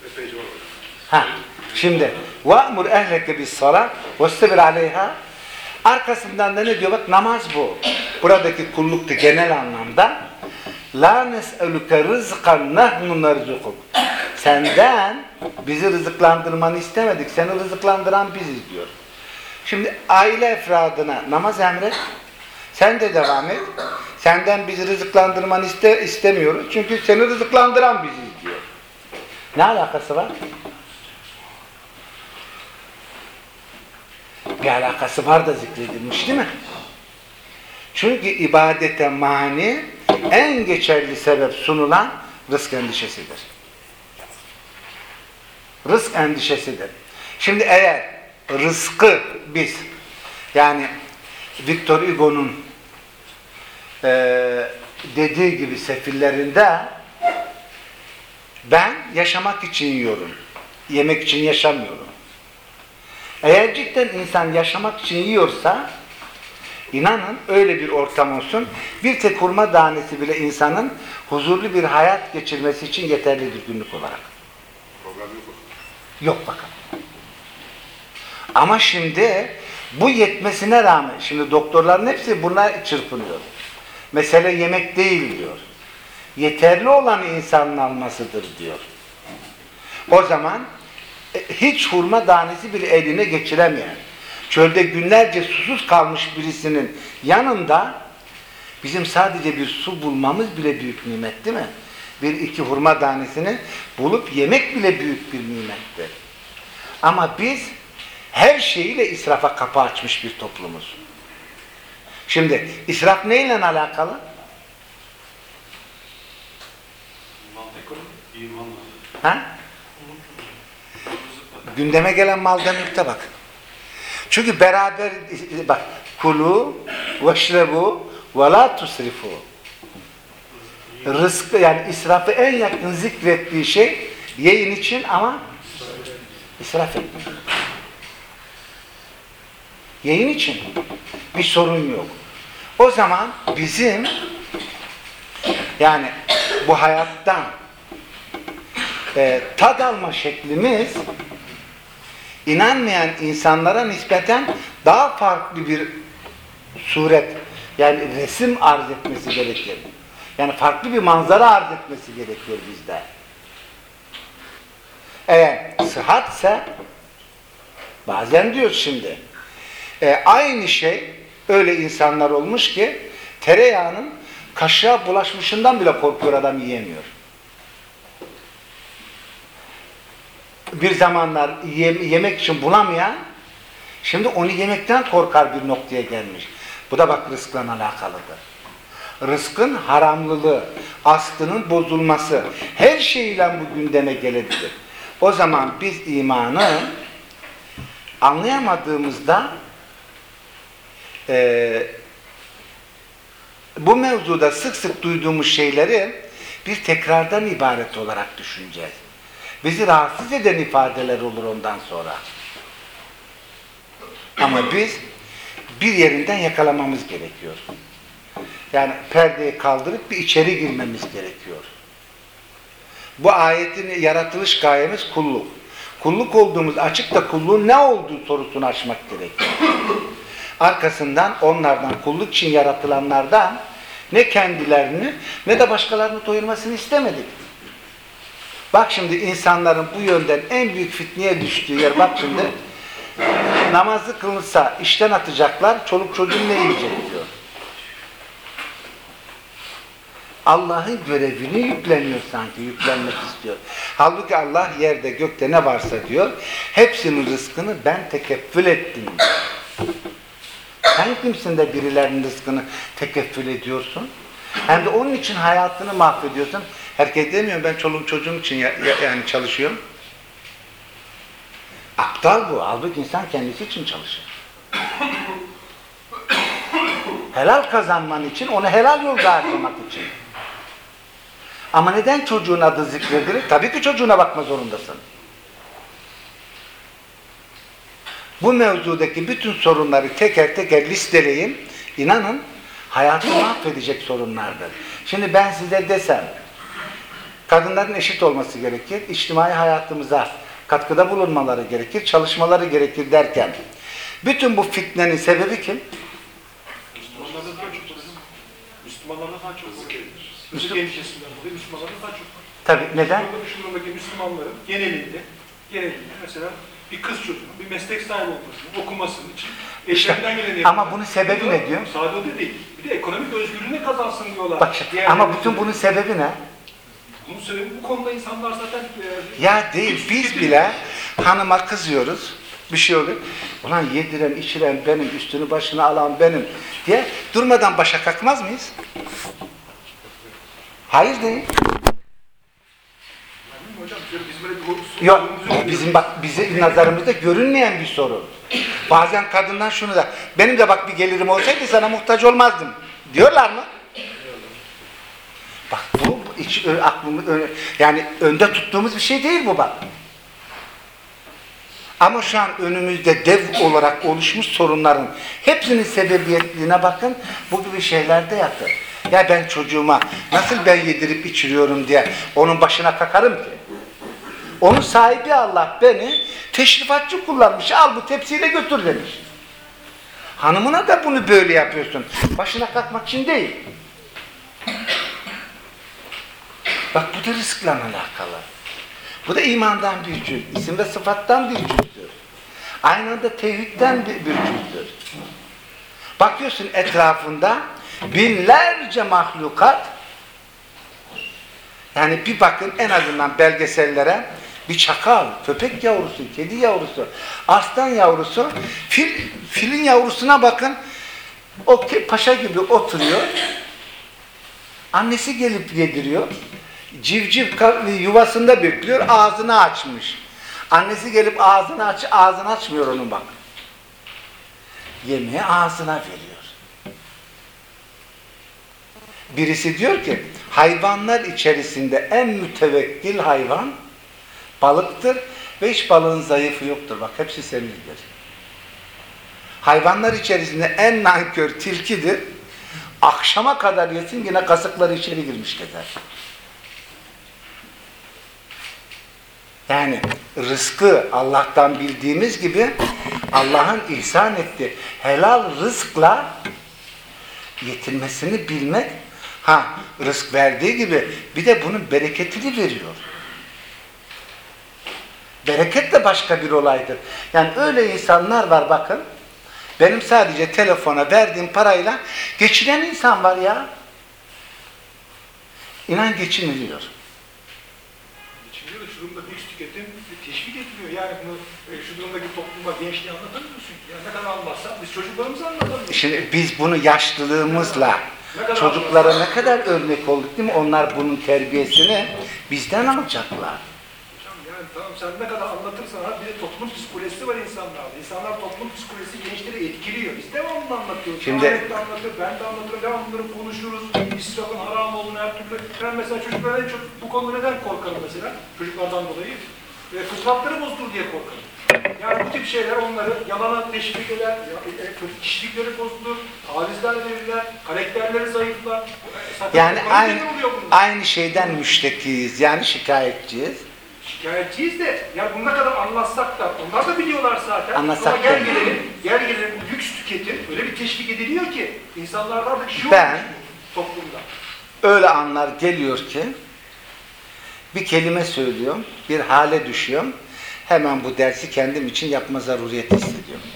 Epeyce var. Ha, şimdi وَأْمُرْ اَهْلَكَ بِالصَّلَةِ وَاسْتَبِرْ عَلَيْهَا Arkasından da ne diyor? Bak namaz bu. Buradaki kullukta genel anlamda La nes'eluke rızkan nahnu nerzukuk. Senden bizi rızıklandırmanı istemedik. Seni rızıklandıran biziz diyor. Şimdi aile efradına namaz emret. sen de devam et. Senden bizi rızıklandırmanı iste, istemiyoruz. Çünkü seni rızıklandıran biziz diyor. Ne alakası var? Bir alakası var da zikredilmiş değil mi? Çünkü ibadete mani en geçerli sebep sunulan rızk endişesidir. Rızk endişesidir. Şimdi eğer rızkı biz yani Victor Hugo'nun eee dediği gibi sefillerinde ben yaşamak için yiyorum. Yemek için yaşamıyorum. Eğer cidden insan yaşamak için yiyorsa inanın öyle bir ortam olsun bir tek hurma tanesi bile insanın huzurlu bir hayat geçirmesi için yeterlidir günlük olarak. Problem yok. Yok bakın. Ama şimdi bu yetmesine rağmen şimdi doktorların hepsi buna çırpınıyor. Mesele yemek değil diyor. Yeterli olan insanın almasıdır diyor. O zaman e, hiç hurma tanesi bile eline geçiremeyen, çölde günlerce susuz kalmış birisinin yanında bizim sadece bir su bulmamız bile büyük nimet değil mi? Bir iki hurma tanesini bulup yemek bile büyük bir nimettir. Ama biz her şeyiyle israfa kapı açmış bir toplumuz. Şimdi israf neyle alakalı? Ha? Gündeme gelen mal demekte bak. Çünkü beraber bak kulu veşrebu ve la tusrifu. Rızkı yani israfı en yakın zikrettiği şey yayın için ama israf etmek. Yayın için bir sorun yok. O zaman bizim yani bu hayattan e, tad alma şeklimiz inanmayan insanlara nispeten daha farklı bir suret yani resim arz etmesi gerekir. Yani farklı bir manzara arz etmesi gerekiyor bizde. Eğer sıhhatse bazen diyoruz şimdi e, aynı şey öyle insanlar olmuş ki tereyağının kaşığa bulaşmışından bile korkuyor adam yiyemiyor. bir zamanlar ye- yemek için bulamayan şimdi onu yemekten korkar bir noktaya gelmiş. Bu da bak rızkla alakalıdır. Rızkın haramlılığı, aslının bozulması her şeyle bu gündeme gelebilir. O zaman biz imanı anlayamadığımızda eee bu mevzuda sık sık duyduğumuz şeyleri bir tekrardan ibaret olarak düşüneceğiz. Bizi rahatsız eden ifadeler olur ondan sonra. Ama biz bir yerinden yakalamamız gerekiyor. Yani perdeyi kaldırıp bir içeri girmemiz gerekiyor. Bu ayetin yaratılış gayemiz kulluk. Kulluk olduğumuz açıkta kulluğun ne olduğu sorusunu açmak gerekiyor. Arkasından onlardan, kulluk için yaratılanlardan ne kendilerini ne de başkalarını doyurmasını istemedik. Bak şimdi insanların bu yönden en büyük fitneye düştüğü yer bak şimdi namazı kılınsa işten atacaklar, çoluk çocuğun ne yiyecek diyor. Allah'ın görevini yükleniyor sanki, yüklenmek istiyor. Halbuki Allah yerde gökte ne varsa diyor, hepsinin rızkını ben tekeffül ettim diyor. Sen kimsin de birilerinin rızkını tekeffül ediyorsun? Hem de onun için hayatını mahvediyorsun. Herkes demiyor ben çoluğum çocuğum için ya- ya- yani çalışıyorum. Aptal bu. Halbuki insan kendisi için çalışır. helal kazanman için, onu helal yolda harcamak için. Ama neden çocuğun adı zikredilir? Tabii ki çocuğuna bakma zorundasın. Bu mevzudaki bütün sorunları teker teker listeleyin. İnanın hayatı mahvedecek sorunlardır. Şimdi ben size desem kadınların eşit olması gerekir, içtimai hayatımıza katkıda bulunmaları gerekir, çalışmaları gerekir derken bütün bu fitnenin sebebi kim? Müslümanlarda daha çok var. Müslümanlarda daha çok var. Müslüman endişesinden dolayı daha çok var. Tabii neden? Müslümanların genelinde, genelinde mesela bir kız çocuğunun bir meslek sahibi olmasını, okumasının için İşte, eşlerinden geleni ama bunun sebebi ne diyor? Sadece değil. Bir de ekonomik özgürlüğünü kazansın diyorlar. Bak Diğer ama bütün bunun sebebi ne? Bunun sebebi bu konuda insanlar zaten e, Ya değil, biz bile hanıma kızıyoruz, bir şey oluyor. Ulan yediren, içiren benim, üstünü başına alan benim diye durmadan başa kalkmaz mıyız? Hayır değil. Hocam şöyle biz böyle bir sorunumuzu Yok, yok. bizim bak bizim nazarımızda görünmeyen bir sorun. Bazen kadından şunu da, benim de bak bir gelirim olsaydı sana muhtaç olmazdım. Diyorlar mı? Bak bu bu iç ö- aklımı yani önde tuttuğumuz bir şey değil bu bak. Ama şu an önümüzde dev olarak oluşmuş sorunların hepsinin sebebiyetliğine bakın bu gibi şeylerde yatır. Ya ben çocuğuma nasıl ben yedirip içiriyorum diye onun başına kakarım ki. Onun sahibi Allah beni teşrifatçı kullanmış. Al bu tepsiyle götür demiş. Hanımına da bunu böyle yapıyorsun. Başına kalkmak için değil. Bak bu da rızkla alakalı. Bu da imandan bir cüz. İsim ve sıfattan bir cüzdür. Aynı anda tevhidden bir, bir cüzdür. Bakıyorsun etrafında binlerce mahlukat yani bir bakın en azından belgesellere bir çakal, köpek yavrusu, kedi yavrusu, aslan yavrusu, fil, filin yavrusuna bakın. O paşa gibi oturuyor. Annesi gelip yediriyor. Civciv yuvasında bekliyor, ağzını açmış. Annesi gelip ağzını aç, ağzını açmıyor onun bak. Yemeği ağzına veriyor. Birisi diyor ki hayvanlar içerisinde en mütevekkil hayvan balıktır ve hiç balığın zayıfı yoktur. Bak hepsi semirdir. Hayvanlar içerisinde en nankör tilkidir. Akşama kadar yesin yine kasıkları içeri girmiş gezer. Yani rızkı Allah'tan bildiğimiz gibi Allah'ın ihsan ettiği helal rızkla yetinmesini bilmek ha rızk verdiği gibi bir de bunun bereketini veriyor. Bereket de başka bir olaydır. Yani öyle insanlar var bakın. Benim sadece telefona verdiğim parayla geçinen insan var ya. İnan geçiniliyor. Şimdi de şu durumda lüks tüketim teşvik ediliyor. Yani bunu e, şu durumdaki topluma, gençliğe anlatamıyorsun. Ya ne kadar almazsan biz çocuklarımıza anlatamıyoruz. Şimdi biz bunu yaşlılığımızla çocuklara ne kadar örnek olduk değil mi? Onlar bunun terbiyesini bizden alacaklar. Tamam sen ne kadar anlatırsan ha bir de toplum psikolojisi var insanlarda. İnsanlar toplum psikolojisi gençleri etkiliyor. Biz devamlı anlatıyoruz. Şimdi- Ahmet de anlatıyor, ben de anlatıyorum. Devamlı konuşuruz. İsrafın haram olduğunu her türlü. Ben mesela çocuklara en çok bu konuda neden korkarım mesela? Çocuklardan dolayı. E, fıtratları bozulur diye korkarım. Yani bu tip şeyler onları yalana teşvik eder, ya- e, kötü kişilikleri bozulur, tavizler verirler, karakterleri zayıflar. Zaten Yani aynı, oluyor aynı şeyden müştekiyiz. Yani şikayetçiyiz. Şikayetçiyiz de ya bunu ne kadar anlatsak da onlar da biliyorlar zaten. Anlatsak Ama gel gelelim, gel gelelim lüks tüketim öyle bir teşvik ediliyor ki insanlarda artık şu Ben- olmuş bu toplumda. Öyle anlar geliyor ki bir kelime söylüyorum, bir hale düşüyorum. Hemen bu dersi kendim için yapma zaruriyeti hissediyorum.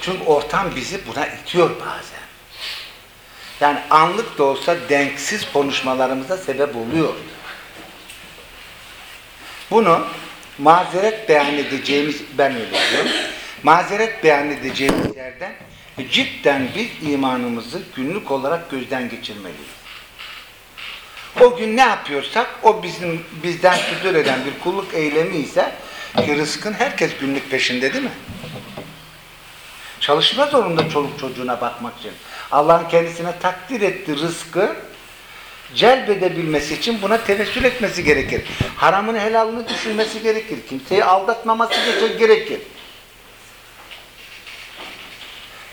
Çünkü ortam bizi buna itiyor bazen. Yani anlık da olsa denksiz konuşmalarımıza sebep oluyor. Bunu mazeret beyan edeceğimiz, ben öyle diyorum, mazeret beyan edeceğimiz yerden cidden biz imanımızı günlük olarak gözden geçirmeliyiz. O gün ne yapıyorsak o bizim bizden südür eden bir kulluk eylemi ise ki rızkın herkes günlük peşinde değil mi? Çalışma zorunda çoluk çocuğuna bakmak için. Allah'ın kendisine takdir ettiği rızkı celbedebilmesi için buna tevessül etmesi gerekir. Haramını helalını düşünmesi gerekir. Kimseyi aldatmaması gerekir.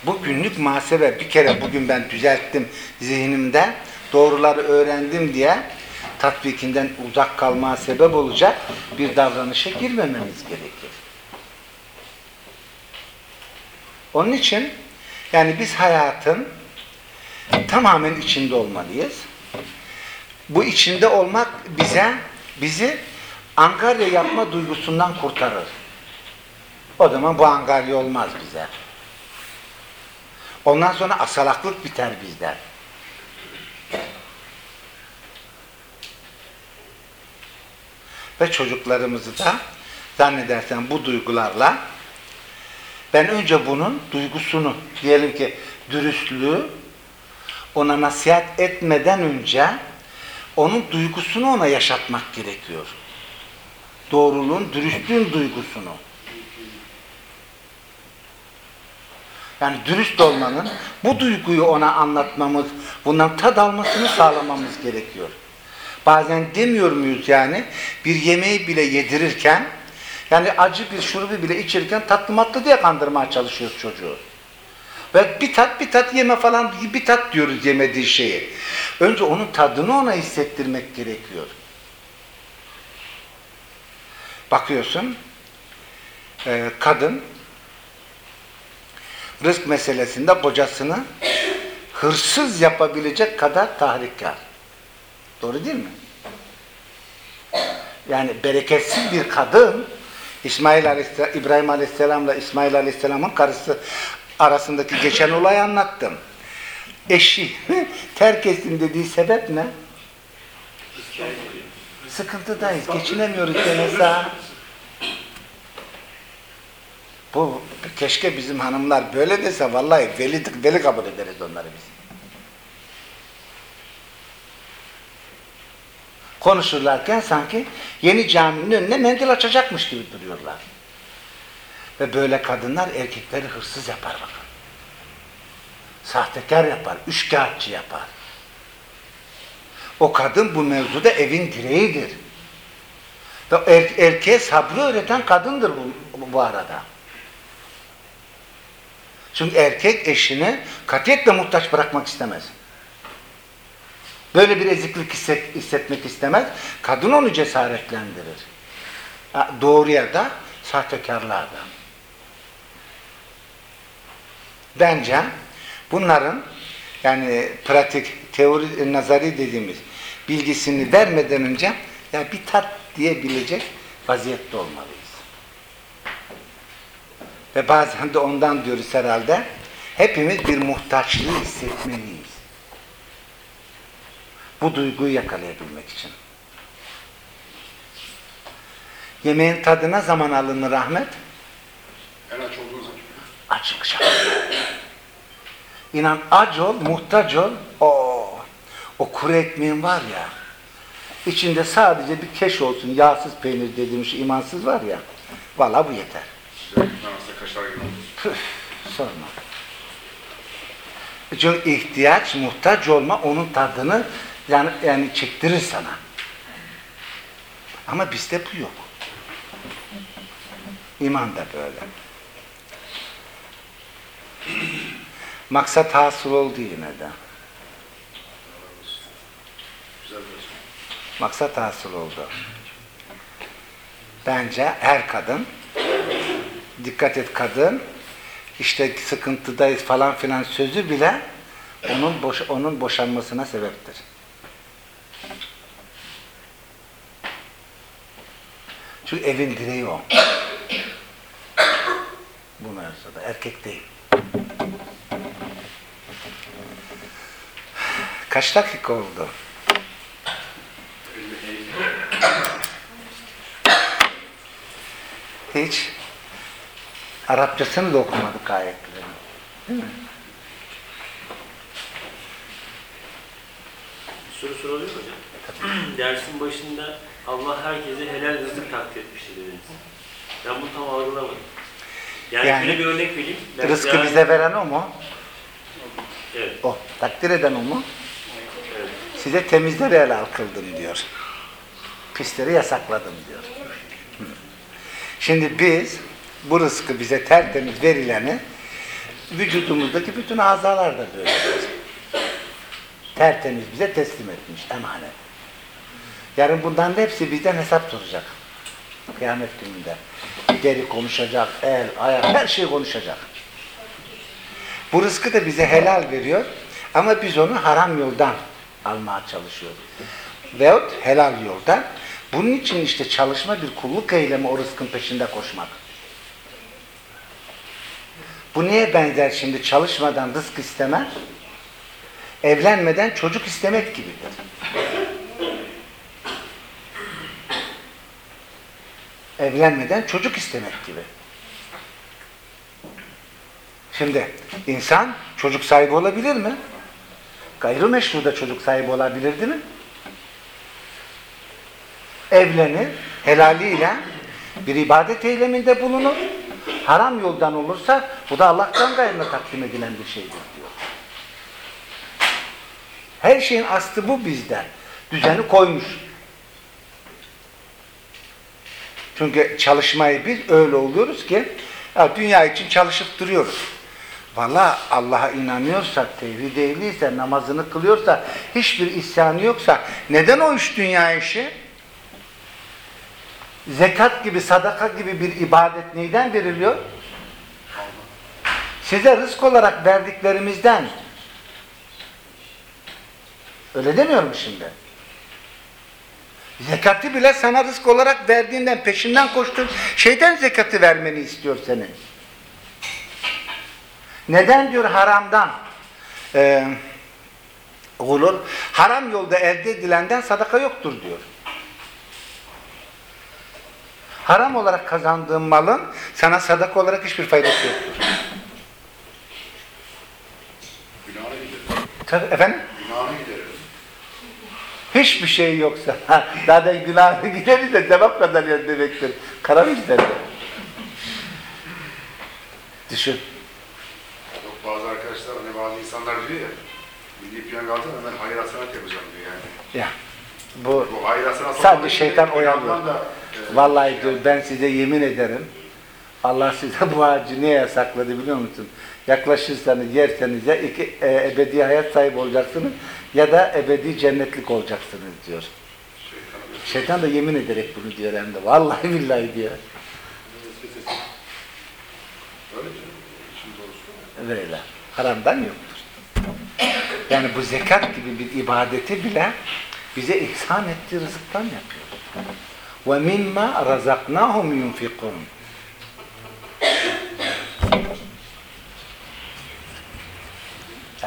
Bu günlük muhasebe bir kere bugün ben düzelttim zihnimde. Doğruları öğrendim diye tatbikinden uzak kalmaya sebep olacak bir davranışa girmememiz gerekir. Onun için yani biz hayatın tamamen içinde olmalıyız. Bu içinde olmak bize bizi angarya yapma duygusundan kurtarır. O zaman bu angarya olmaz bize. Ondan sonra asalaklık biter bizden. Ve çocuklarımızı da zannedersen bu duygularla ben önce bunun duygusunu diyelim ki dürüstlüğü ona nasihat etmeden önce onun duygusunu ona yaşatmak gerekiyor. Doğruluğun, dürüstlüğün duygusunu. Yani dürüst olmanın bu duyguyu ona anlatmamız, bundan tad almasını sağlamamız gerekiyor. Bazen demiyor muyuz yani bir yemeği bile yedirirken yani acı bir şurubu bile içirirken tatlı matlı diye kandırmaya çalışıyoruz çocuğu. Ve bir tat bir tat yeme falan bir tat diyoruz yemediği şeyi. Önce onun tadını ona hissettirmek gerekiyor. Bakıyorsun e, kadın rızk meselesinde kocasını hırsız yapabilecek kadar tahrikkar. Doğru değil mi? Yani bereketsiz bir kadın İsmail Aleyhisselam, İbrahim Aleyhisselam'la İsmail Aleyhisselam'ın karısı arasındaki geçen olayı anlattım. Eşi terk etsin dediği sebep ne? Sıkıntıdayız, geçinemiyoruz demesa. Bu keşke bizim hanımlar böyle dese vallahi veli, veli kabul ederiz onları biz. Konuşurlarken sanki yeni caminin önüne mendil açacakmış gibi duruyorlar. Ve böyle kadınlar erkekleri hırsız yapar bakın. Sahtekar yapar, üçkağıtçı yapar. O kadın bu mevzuda evin direğidir. Er, erkeğe sabrı öğreten kadındır bu, bu, bu arada. Çünkü erkek eşini katiyetle muhtaç bırakmak istemez. Böyle bir eziklik hisset, hissetmek istemez. Kadın onu cesaretlendirir. Doğruya da sahtekarlığa da. Bence bunların yani pratik, teori, nazari dediğimiz bilgisini vermeden önce ya bir tat diyebilecek vaziyette olmalıyız. Ve bazen de ondan diyoruz herhalde hepimiz bir muhtaçlığı hissetmeliyiz. Bu duyguyu yakalayabilmek için. Yemeğin tadı ne zaman alınır Ahmet? En aç olduğun zaman. Açıkça. İnan aç ol, muhtaç ol. O, o kuru ekmeğin var ya, içinde sadece bir keş olsun, yağsız peynir dediğim şu imansız var ya, valla bu yeter. Püf, sorma. Çünkü ihtiyaç, muhtaç olma onun tadını yani, yani çektirir sana. Ama bizde bu yok. İman da böyle. Maksat hasıl oldu yine de. Maksat hasıl oldu. Bence her kadın, dikkat et kadın, işte sıkıntıdayız falan filan sözü bile onun boş, onun boşanmasına sebeptir. Çünkü evin direği o. Bu mevzuda. Erkek değil. Kaç dakika oldu? Hiç Arapçasını da okumadık ayetlerin. Değil mi? Bir soru miyim hocam? Dersin başında Allah herkese helal rızık takdir etmiştir dediniz. Ben bunu tam algılamadım. Yani, Yani bir örnek vereyim. Ben Rızkı yani- bize veren o mu? Evet, O. Takdir eden o mu? evet. Size temizleri helal kıldım diyor. Pisleri yasakladım diyor. Şimdi biz bu rızkı bize tertemiz verileni vücudumuzdaki bütün azalar da böyle. Tertemiz bize teslim etmiş emanet. Yarın bundan da hepsi bizden hesap soracak. Kıyamet gününde. Deri konuşacak, el, ayak, her şey konuşacak. Bu rızkı da bize helal veriyor ama biz onu haram yoldan almaya çalışıyoruz. Veyahut helal yoldan. Bunun için işte çalışma bir kulluk eylemi o rızkın peşinde koşmak. Bu niye benzer şimdi çalışmadan rızk istemek? Evlenmeden çocuk istemek gibidir. Evlenmeden çocuk istemek gibi. Şimdi insan çocuk sahibi olabilir mi? Gayrimeşru da çocuk sahibi olabilirdi mi? Evlenir, helaliyle bir ibadet eyleminde bulunur. Haram yoldan olursa bu da Allah'tan gayrına takdim edilen bir şeydir diyor. Her şeyin aslı bu bizde. Düzeni koymuş. Çünkü çalışmayı biz öyle oluyoruz ki ya dünya için çalışıp duruyoruz. Valla Allah'a inanıyorsak, tevhid ehliyse, namazını kılıyorsa, hiçbir isyanı yoksa neden o üç dünya işi? Zekat gibi, sadaka gibi bir ibadet neyden veriliyor? Size rızk olarak verdiklerimizden. Öyle demiyorum şimdi. Zekatı bile sana rızk olarak verdiğinden, peşinden koştuğun şeyden zekatı vermeni istiyor senin. Neden diyor haramdan? Ee, gulul, haram yolda elde edilenden sadaka yoktur diyor. Haram olarak kazandığın malın sana sadaka olarak hiçbir faydası yoktur. Tabii, efendim? Günahına giderim. Hiçbir şey yoksa, zaten günahı gideriz de sevap kazanıyor demektir. Karar işlerinde. Düşün. Yok bazı arkadaşlar hani bazı insanlar diyor ya Milli piyango aldım hemen hayır hasenat yapacağım diyor yani. Ya, bu Bu hayır hasenat Sadece şeytan oyalıyor. e, Vallahi diyor ben size yemin ederim. Allah size bu ağacı niye yasakladı biliyor musun? yaklaşırsanız, yerseniz ya iki, e, ebedi hayat sahibi olacaksınız ya da ebedi cennetlik olacaksınız diyor. Şeytan da yemin ederek bunu diyor hem de. Vallahi billahi diyor. Öyle. Haramdan yoktur. Yani bu zekat gibi bir ibadeti bile bize ihsan ettiği rızıktan yapıyor. وَمِمَّا رَزَقْنَاهُمْ يُنْفِقُونَ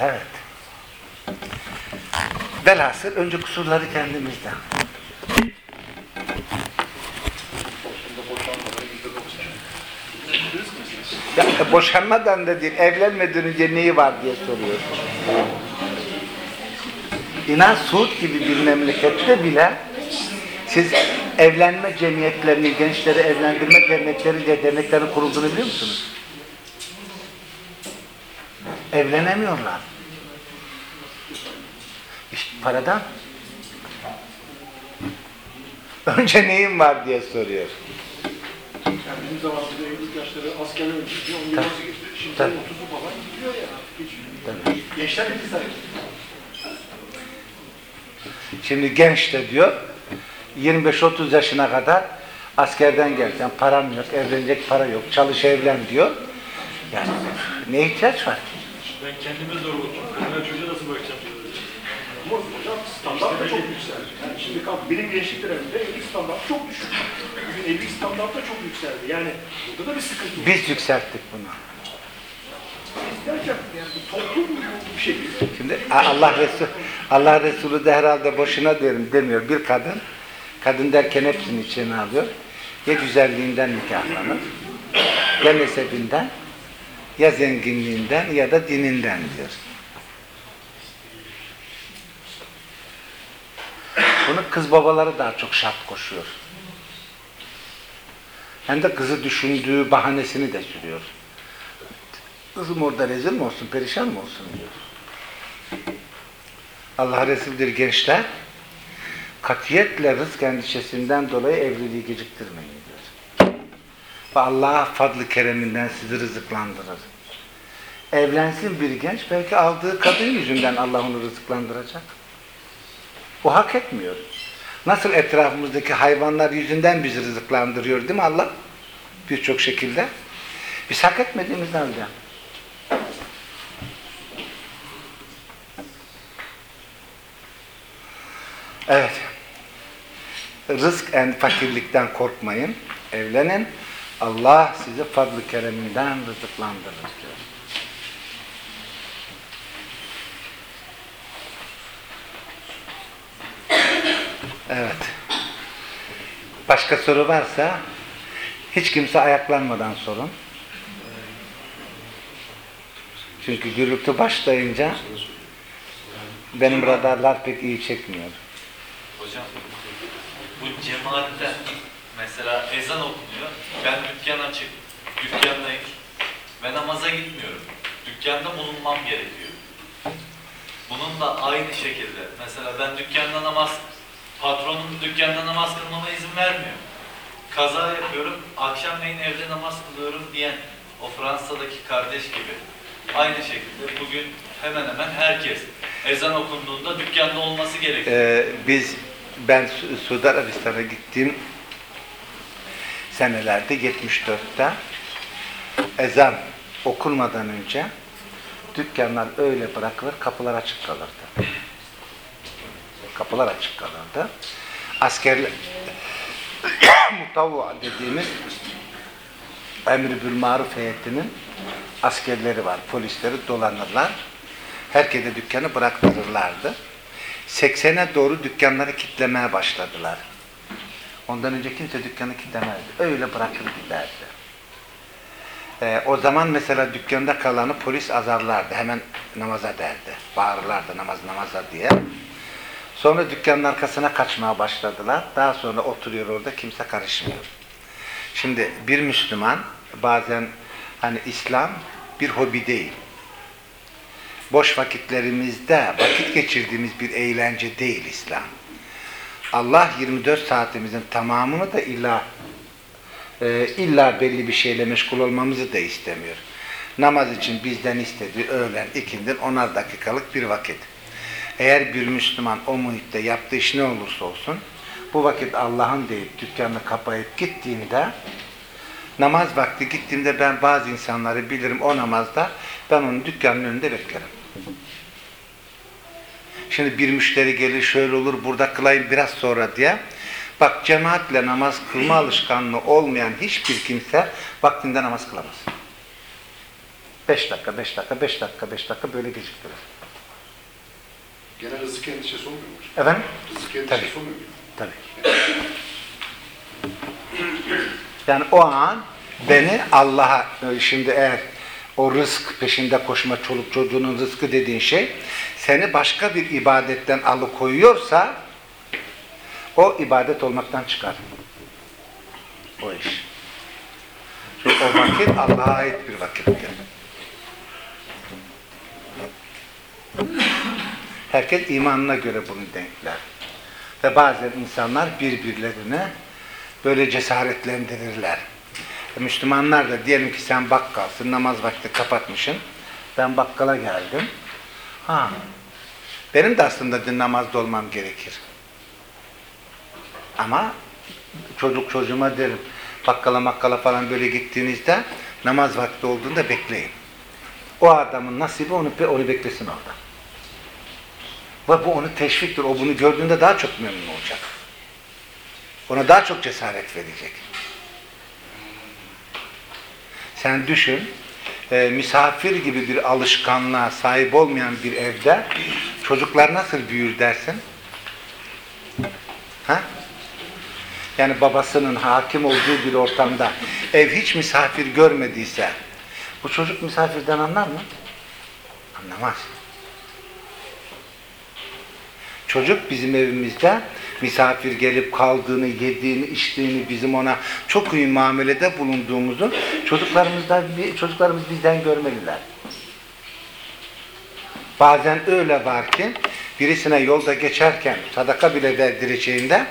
Evet. Velhasıl önce kusurları kendimizde. Ya, boşanmadan da değil, evlenmeden önce neyi var diye soruyor. İnan Suud gibi bir memlekette bile siz evlenme cemiyetlerini, gençleri evlendirme dernekleri diye derneklerin kurulduğunu biliyor musunuz? Evlenemiyorlar. İşte paradan. Önce neyin var diye soruyor. Yani bizim zamanımızda askerler gidiyor, onun yuvası. Şimdi Tabii. 30'u falan gidiyor ya. Tabii. Gençler de güzel. Şimdi genç de diyor 25-30 yaşına kadar askerden gelsen param yok, evlenecek para yok, çalış evlen diyor. Yani ne ihtiyaç var? Ben kendime zor bakıyorum. Ben çocuğa nasıl bakacağım diyor. Ama hocam standart da çok yükseldi. Yani şimdi kalk, benim gençlik döneminde evlilik standartı çok düşük. Bugün evlilik standartı da çok yükseldi. Yani burada da bir sıkıntı var. Biz yükselttik bunu. Biz derken yani toplum bu şekilde. Şimdi Allah Resul Allah Resulü de herhalde boşuna derim demiyor. Bir kadın kadın derken hepsini içine alıyor. Ya güzelliğinden nikahlanır, ya nesebinden, ya zenginliğinden ya da dininden diyor. Bunu kız babaları daha çok şart koşuyor. Hem de kızı düşündüğü bahanesini de sürüyor. Kızım orada rezil mi olsun, perişan mı olsun diyor. Allah Resulü'dür gençler. Katiyetle rızk endişesinden dolayı evliliği geciktirmeyin. Ve Allah fadlı kereminden sizi rızıklandırır. Evlensin bir genç belki aldığı kadın yüzünden Allah onu rızıklandıracak. O hak etmiyor. Nasıl etrafımızdaki hayvanlar yüzünden bizi rızıklandırıyor değil mi Allah? Birçok şekilde. Biz hak etmediğimizden halde. Evet. Rızk en fakirlikten korkmayın. Evlenin. Allah sizi fadlı kereminden rızıklandırır diyor. Evet. Başka soru varsa hiç kimse ayaklanmadan sorun. Çünkü gürültü başlayınca benim radarlar pek iyi çekmiyor. Hocam bu cemaatte mesela ezan okunuyor. Ben dükkan açık, dükkandayım ve namaza gitmiyorum. Dükkanda bulunmam gerekiyor. Bunun da aynı şekilde mesela ben dükkanda namaz, patronum dükkanda namaz kılmama izin vermiyor. Kaza yapıyorum, akşamleyin evde namaz kılıyorum diyen o Fransa'daki kardeş gibi. Aynı şekilde bugün hemen hemen herkes ezan okunduğunda dükkanda olması gerekiyor. Ee, biz ben Su- Suudi Arabistan'a gittiğim senelerde 74'te ezan okunmadan önce dükkanlar öyle bırakılır, kapılar açık kalırdı. Kapılar açık kalırdı. Askerler mutavva dediğimiz emri bil maruf heyetinin askerleri var, polisleri dolanırlar. Herkese dükkanı bıraktırırlardı. 80'e doğru dükkanları kitlemeye başladılar. Ondan önce kimse dükkanı kitlemezdi. Öyle bırakır giderdi. Ee, o zaman mesela dükkanda kalanı polis azarlardı. Hemen namaza derdi. Bağırırlardı namaz namaza diye. Sonra dükkanın arkasına kaçmaya başladılar. Daha sonra oturuyor orada kimse karışmıyor. Şimdi bir Müslüman bazen hani İslam bir hobi değil. Boş vakitlerimizde vakit geçirdiğimiz bir eğlence değil İslam. Allah 24 saatimizin tamamını da illa e, illa belli bir şeyle meşgul olmamızı da istemiyor. Namaz için bizden istediği öğlen, ikindin 10'ar dakikalık bir vakit. Eğer bir Müslüman o muhitte yaptığı iş ne olursa olsun bu vakit Allah'ın deyip dükkanını kapayıp gittiğinde namaz vakti gittiğimde ben bazı insanları bilirim o namazda ben onun dükkanının önünde beklerim. Şimdi bir müşteri gelir şöyle olur burada kılayım biraz sonra diye. Bak cemaatle namaz kılma alışkanlığı olmayan hiçbir kimse vaktinde namaz kılamaz. Beş dakika, beş dakika, beş dakika, beş dakika böyle geciktirir. Gene rızık endişesi olmuyor mu? Efendim? Rızık endişesi Tabii. olmuyor mu? Tabii. Yani o an beni Allah'a şimdi eğer o rızk peşinde koşma çoluk çocuğunun rızkı dediğin şey seni başka bir ibadetten alıkoyuyorsa o ibadet olmaktan çıkar. O iş. Çünkü o vakit Allah'a ait bir vakittir. Herkes imanına göre bunu denkler. Ve bazen insanlar birbirlerine böyle cesaretlendirirler. Müslümanlar da diyelim ki sen bakkalsın, namaz vakti kapatmışsın. Ben bakkala geldim. Ha, benim de aslında din namazda olmam gerekir. Ama çocuk çocuğuma derim, bakkala makkala falan böyle gittiğinizde namaz vakti olduğunda bekleyin. O adamın nasibi onu, onu beklesin orada. Ve bu onu teşviktir. O bunu gördüğünde daha çok memnun olacak. Ona daha çok cesaret verecek. Sen düşün, e, misafir gibi bir alışkanlığa sahip olmayan bir evde çocuklar nasıl büyür dersin? Ha? Yani babasının hakim olduğu bir ortamda ev hiç misafir görmediyse bu çocuk misafirden anlar mı? Anlamaz. Çocuk bizim evimizde misafir gelip kaldığını, yediğini, içtiğini, bizim ona çok iyi muamelede bulunduğumuzu çocuklarımızdan, çocuklarımız bizden görmeliler. Bazen öyle var ki birisine yolda geçerken sadaka bile verdireceğinde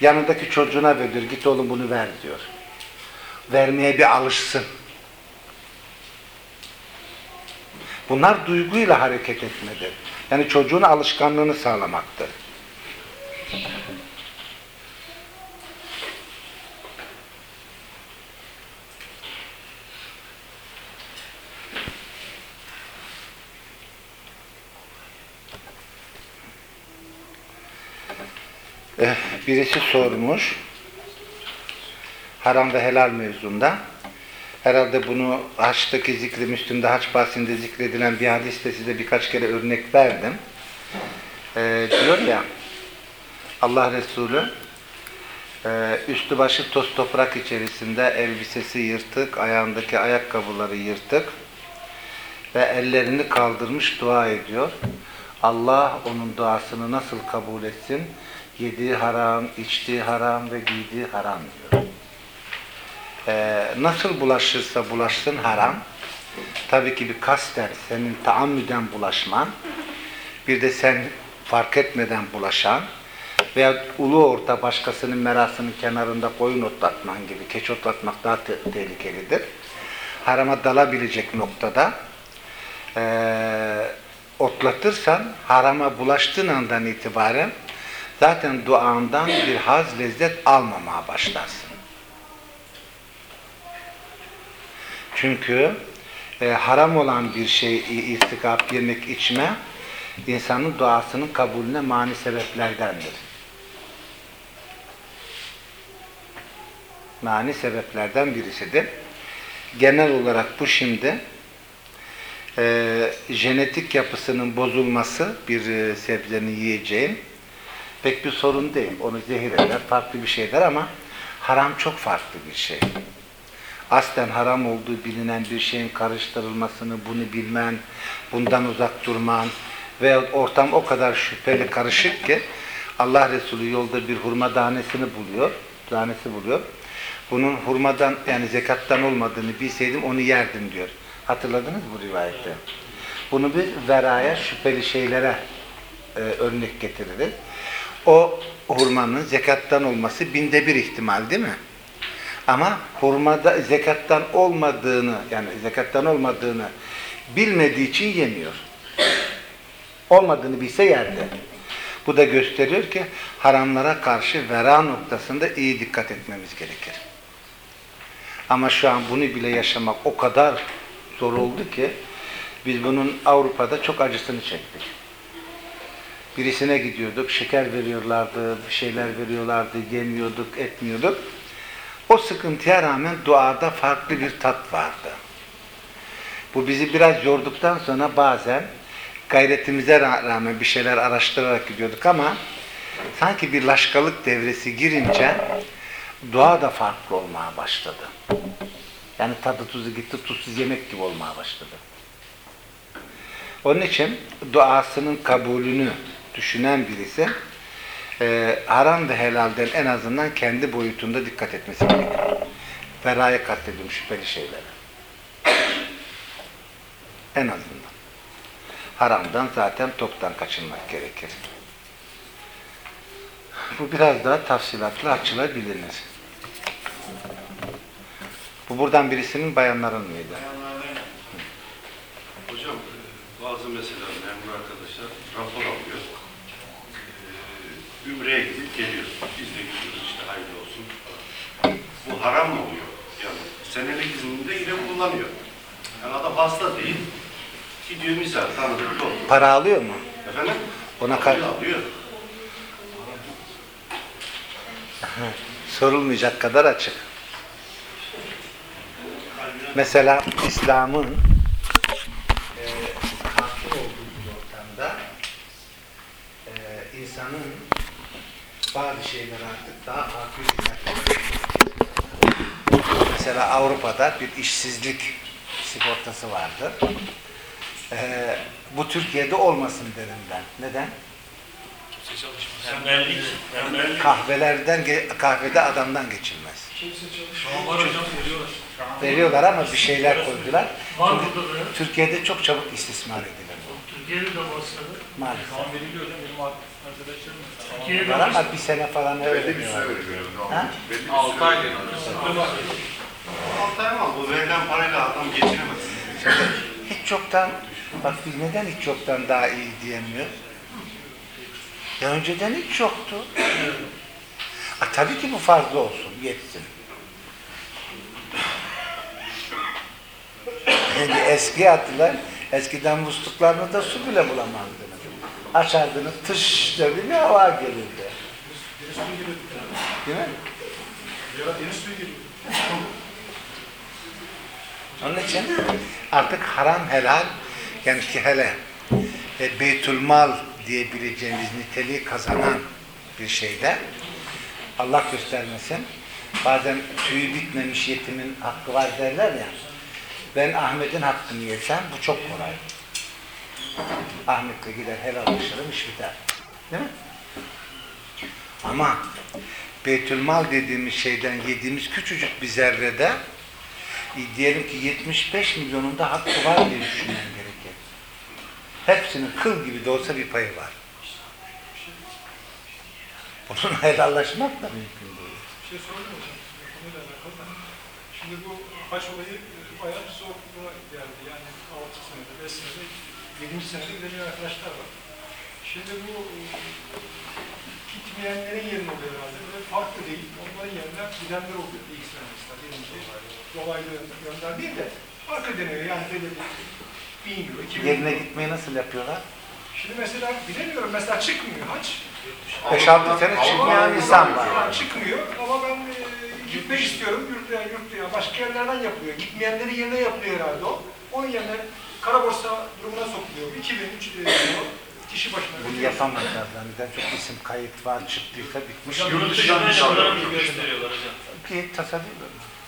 yanındaki çocuğuna veriyor. Git oğlum bunu ver diyor. Vermeye bir alışsın. Bunlar duyguyla hareket etmedir. Yani çocuğun alışkanlığını sağlamaktır. Eh, Birisi sormuş. Haram ve helal mevzunda. Herhalde bunu haçtaki zikri Müslüm'de haç bahsinde zikredilen bir hadiste size birkaç kere örnek verdim. Ee, diyor ya Allah Resulü e, üstü başı toz toprak içerisinde elbisesi yırtık, ayağındaki ayakkabıları yırtık ve ellerini kaldırmış dua ediyor. Allah onun duasını nasıl kabul etsin? Yediği haram, içtiği haram ve giydiği haram diyor. Ee, nasıl bulaşırsa bulaşsın haram. Tabii ki bir kasten, senin taammüden bulaşman, bir de sen fark etmeden bulaşan veya ulu orta başkasının merasının kenarında koyun otlatman gibi, keç otlatmak daha te- tehlikelidir. Harama dalabilecek noktada ee, otlatırsan harama bulaştığın andan itibaren zaten duandan bir haz lezzet almamaya başlarsın. Çünkü e, haram olan bir şey irtikap, yemek, içme insanın duasının kabulüne mani sebeplerdendir. Mani sebeplerden birisidir. Genel olarak bu şimdi e, jenetik yapısının bozulması bir e, sebzenin yiyeceğin pek bir sorun değil. Onu zehir eder, farklı bir şeyler ama haram çok farklı bir şey aslen haram olduğu bilinen bir şeyin karıştırılmasını, bunu bilmen, bundan uzak durman veya ortam o kadar şüpheli, karışık ki Allah Resulü yolda bir hurma tanesini buluyor, tanesi buluyor. Bunun hurmadan yani zekattan olmadığını bilseydim onu yerdim diyor. Hatırladınız bu rivayette? Bunu biz veraya, şüpheli şeylere e, örnek getiririz. O hurmanın zekattan olması binde bir ihtimal değil mi? Ama hurmada zekattan olmadığını yani zekattan olmadığını bilmediği için yemiyor. Olmadığını bilse yerde. Bu da gösteriyor ki haramlara karşı vera noktasında iyi dikkat etmemiz gerekir. Ama şu an bunu bile yaşamak o kadar zor oldu ki biz bunun Avrupa'da çok acısını çektik. Birisine gidiyorduk, şeker veriyorlardı, bir şeyler veriyorlardı, yemiyorduk, etmiyorduk. O sıkıntıya rağmen duada farklı bir tat vardı. Bu bizi biraz yorduktan sonra bazen gayretimize rağmen bir şeyler araştırarak gidiyorduk ama sanki bir laşkalık devresi girince dua da farklı olmaya başladı. Yani tadı tuzu gitti, tuzsuz yemek gibi olmaya başladı. Onun için duasının kabulünü düşünen birisi e, haram ve helalden en azından kendi boyutunda dikkat etmesi gerekiyor. Feraya katlediyorum şüpheli şeylere. En azından. Haramdan zaten toptan kaçınmak gerekir. Bu biraz daha tafsilatlı açılabilir. Bu buradan birisinin bayanların mıydı? Hocam e, bazı mesela memur arkadaşlar rapor alıyor. Ee, Ümre'ye gidip geliyor. Biz de gidiyoruz işte hayırlı olsun. Bu haram mı oluyor? Yani senelik izninde yine kullanıyor. Yani adam hasta değil. Gidiyor misal tanıdık yol. Para alıyor mu? Efendim? Ona kar- alıyor. sorulmayacak kadar açık. Mesela İslam'ın e, hakim olduğu bir ortamda e, insanın bazı şeyler artık daha farklı. Mesela Avrupa'da bir işsizlik sigortası vardır. E, bu Türkiye'de olmasın derim ben. Neden? Tembellik. Tembellik. Kahvelerden kahvede adamdan geçilmez. Şu an var hocam veriyorlar. Ama bir şeyler koydular. Var. Türkiye'de çok çabuk istismar edilir. Türkiye'de de başladı. Maalesef. Şu an veriliyor benim arkadaşlarım. mesela. Var Türkiye'de de ama bir sene falan öyle Belli bir süre veriyorlar. veriyor. Ha? Belli bir süre 6 ay veriyor. diyor. Altı ay ama bu verilen parayla adam geçinemez. Hiç yoktan, bak biz neden hiç yoktan daha iyi diyemiyoruz? Ya önceden hiç yoktu. Ha, tabii ki bu fazla olsun, yetsin. Yani eski hatırlar, eskiden musluklarında su bile bulamazdınız. Açardınız, tış dedi bir hava gelirdi. Değil mi? Onun için artık haram helal yani ki hele e, beytülmal diyebileceğimiz niteliği kazanan bir şeyde Allah göstermesin bazen tüyü bitmemiş yetimin hakkı var derler ya ben Ahmet'in hakkını yesem bu çok kolay. Ahmet'le gider helallaşırım iş biter. Değil mi? Ama Beytülmal dediğimiz şeyden yediğimiz küçücük bir zerrede e, diyelim ki 75 milyonunda hakkı var diye düşünmen gerekir. Hepsinin kıl gibi de olsa bir payı var. Bunun helallaşmak da mümkün değil. Bir şey sorayım hocam? Şimdi bu haç olayı e, bayağı bir soğukluğa geldi. Yani 6 senede, 5 senede, 7. senede gidemiyor arkadaşlar var. Şimdi bu e, gitmeyenlerin yerine oluyor herhalde. Böyle farklı değil. Onların yerine gidenler oluyor. İlk sene mesela. Diyelim ki dolaylı yönden değil de fark edemiyor. Yani böyle bir 1000 euro, 2000 Yerine gitmeyi nasıl yapıyorlar? Şimdi mesela bilemiyorum. Mesela çıkmıyor haç. 5-6 sene çıkmayan insan var. Çıkmıyor ama ben e, gitmek istiyorum yurtta, yurtta başka yerlerden yapılıyor. Gitmeyenlerin yerine yapılıyor herhalde o. Onun yerine kara borsa durumuna sokuluyor. 2000, 3000 euro kişi başına. Bunu ödüyor. yapamazlar. Neden çok isim kayıt var çıktıysa bitmiş. Hocam Yurt yurt dışından dışarıdan yurt gösteriyorlar hocam. Ki tasarruf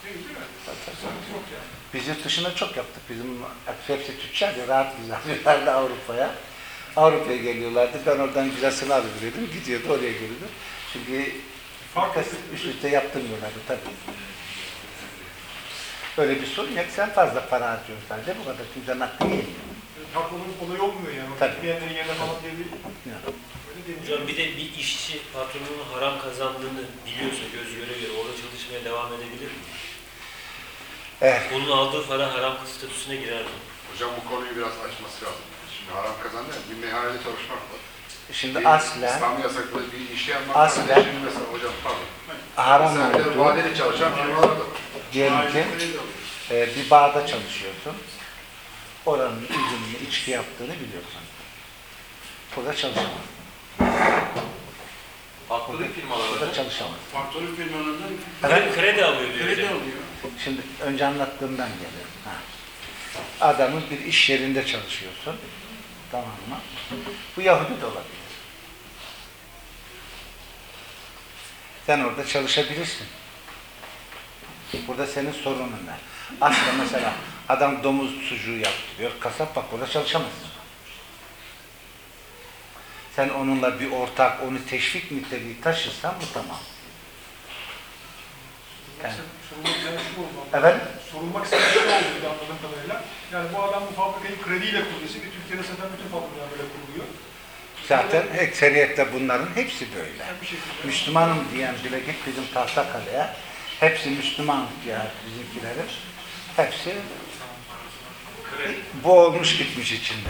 Değil, değil mi? Yok yani. Biz yurt dışına çok yaptık. Bizim hepsi tüccar ya rahat güzellerdi Avrupa'ya. Avrupa'ya geliyorlardı. Ben oradan güzelsini alıveriyordum. Gidiyordu oraya geliyordu. Çünkü Herkes üst üste yaptırmıyorlardı tabii. Böyle bir sorun yok. Sen fazla para harcıyorsun sadece. Bu kadar kimsenin hakkı yemiyor. Tatlının olayı olmuyor yani. Tabii. Gitmeyenlerin yerine falan diye bir Ya. öyle. Hocam bir de bir işçi patronunun haram kazandığını biliyorsa göz göre göre orada çalışmaya devam edebilir mi? Evet. Onun aldığı para haram statüsüne girer mi? Hocam bu konuyu biraz açması lazım. Şimdi haram kazandı ya, bir meyhanede çalışmak var. Şimdi Bir aslen İslam yasaklı bir iş yapmak. Aslen- Şimdi mesela hocam pardon. haram Sen de vadeli çalışan firmalar da var. diyelim ki e, bir bağda çalışıyorsun. Oranın üzümünü, içki yaptığını biliyorsun. Burada çalışamaz. Faktörlük firmaları Burada çalışamaz. Faktörlük firmalarından Evet. Kredi alıyor diyor kredi alıyor. Şimdi önce anlattığımdan geliyor. Ha. Adamın bir iş yerinde çalışıyorsun. Tamam mı? Bu Yahudi de olabilir. Sen orada çalışabilirsin. Burada senin sorunun ne? Aslında mesela adam domuz sucuğu yaptırıyor. Kasap bak burada çalışamazsın. Sen onunla bir ortak, onu teşvik niteliği taşırsan bu tamam. Yani, Sorulmak istenen şu oldu. Evet. Sorulmak istenen şu oldu anladığım kadarıyla. Yani bu adam bu fabrikayı krediyle kuruyorsa ki Türkiye'de zaten bütün fabrikalar böyle kuruluyor. Zaten ekseriyetle bunların hepsi böyle. Müslümanım diyen bile git bizim Tahtakale'ye Hepsi Müslüman ya bizimkilerin. Hepsi boğulmuş gitmiş içinde.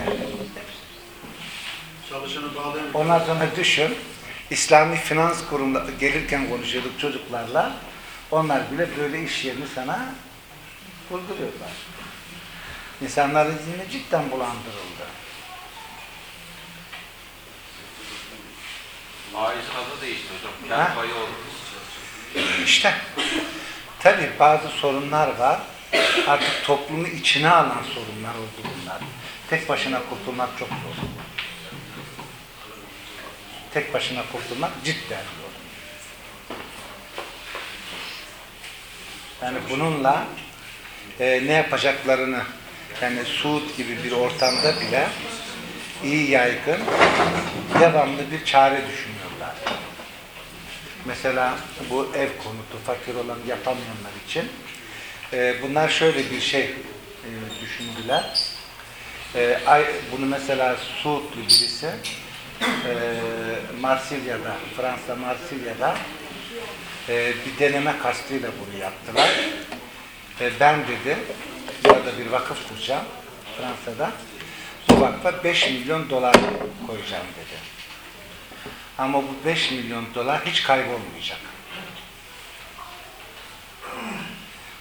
Ondan sonra düşün, İslami finans kurumunda gelirken konuşuyorduk çocuklarla. Onlar bile böyle iş yerini sana bulduruyorlar. İnsanların zihni cidden bulandırıldı. Faiz tadı değişti hocam. Kar payı oldu. İşte tabii bazı sorunlar var. Artık toplumu içine alan sorunlar oldu bunlar. Tek başına kurtulmak çok zor. Tek başına kurtulmak cidden zor. Yani bununla e, ne yapacaklarını yani Suud gibi bir ortamda bile iyi yaygın devamlı bir çare düşünüyorlar. Mesela bu ev konutu fakir olan yapamayanlar için e, bunlar şöyle bir şey e, düşündüler. E, ay, bunu mesela Suudlu birisi e, Marsilya'da, Fransa Marsilya'da e, bir deneme kastıyla bunu yaptılar. E, ben dedi, burada bir vakıf kuracağım Fransa'da. Bu vakfa 5 milyon dolar koyacağım dedi. Ama bu 5 milyon dolar hiç kaybolmayacak.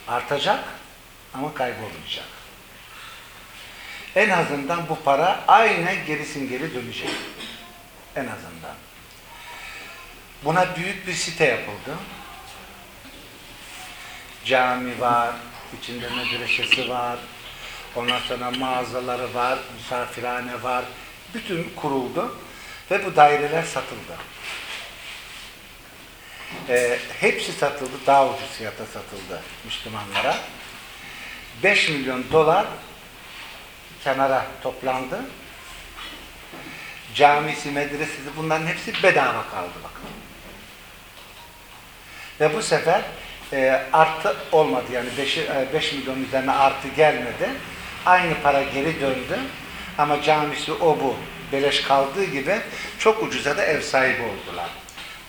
Artacak ama kaybolmayacak. En azından bu para aynen gerisin geri dönecek. En azından. Buna büyük bir site yapıldı. Cami var, içinde medresesi var, ondan sonra mağazaları var, misafirhane var. Bütün kuruldu ve bu daireler satıldı. Ee, hepsi satıldı, daha ucuz fiyata satıldı Müslümanlara. 5 milyon dolar kenara toplandı. Camisi, medresesi bunların hepsi bedava kaldı bakın. Ve bu sefer e, artı olmadı yani 5 5 milyon üzerine artı gelmedi. Aynı para geri döndü. Ama camisi o bu beleş kaldığı gibi çok ucuza da ev sahibi oldular.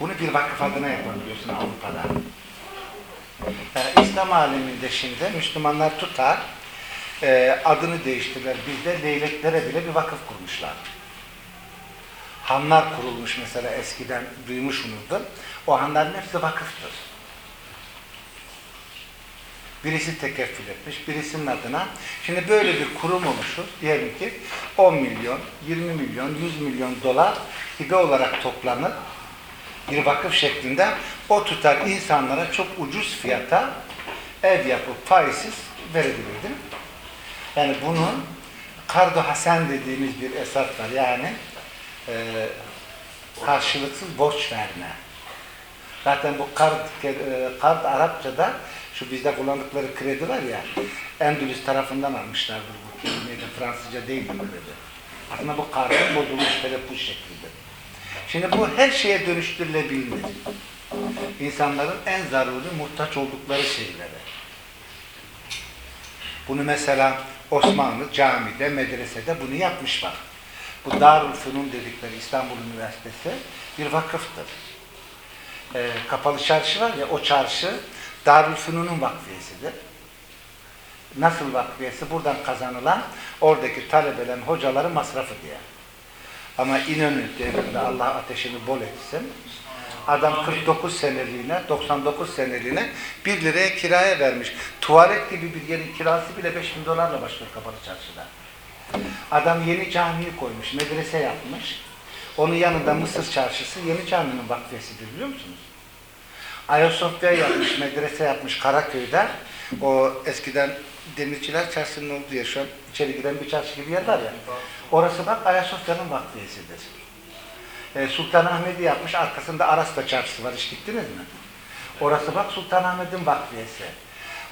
Bunu bir vakıf adına yapabiliyorsun Avrupa'da. Yani İslam aleminde şimdi Müslümanlar tutar, e, adını değiştirirler. Bizde leyleklere bile bir vakıf kurmuşlar. Hanlar kurulmuş mesela eskiden duymuşsunuzdur. O hanların hepsi vakıftır. Birisi tekeffül etmiş, birisinin adına. Şimdi böyle bir kurum oluşur. Diyelim ki 10 milyon, 20 milyon, 100 milyon dolar hibe olarak toplanır. Bir vakıf şeklinde o tutar insanlara çok ucuz fiyata ev yapıp faizsiz verebilir değil mi? Yani bunun kardo hasen dediğimiz bir esas var. Yani e, karşılıksız borç verme. Zaten bu kard, e, kard Arapçada şu bizde kullandıkları kredi var ya Endülüs tarafından almışlardır bu kelimeyi de Fransızca değil bu kredi. Aslında bu kardın bozulmuş telepuz şeklidir. Şimdi bu her şeye dönüştürülebilir. İnsanların en zaruri muhtaç oldukları şeylere. Bunu mesela Osmanlı camide, medresede bunu yapmış bak. Bu Darül Fünun dedikleri İstanbul Üniversitesi bir vakıftır. Ee, kapalı çarşı var ya o çarşı Darül Fünun'un vakfiyesidir. Nasıl vakfiyesi? Buradan kazanılan oradaki talebelerin, hocaların masrafı diye. Ama İnönü devrinde Allah ateşini bol etsin. Adam 49 seneliğine, 99 seneliğine 1 liraya kiraya vermiş. Tuvalet gibi bir yerin kirası bile 5 bin dolarla başlıyor kapalı çarşıda. Adam yeni camiyi koymuş, medrese yapmış. Onun yanında Mısır çarşısı yeni caminin vakfiyesidir biliyor musunuz? Ayasofya yapmış, medrese yapmış Karaköy'de. O eskiden Demirciler Çarşısı'nın olduğu yer, şu an içeri giren bir çarşı gibi yer var ya. Orası bak Ayasofya'nın vakfiyesidir. E, Sultanahmet'i yapmış, arkasında Aras'ta çarşısı var, hiç gittiniz mi? Orası bak Sultanahmet'in vakfiyesi.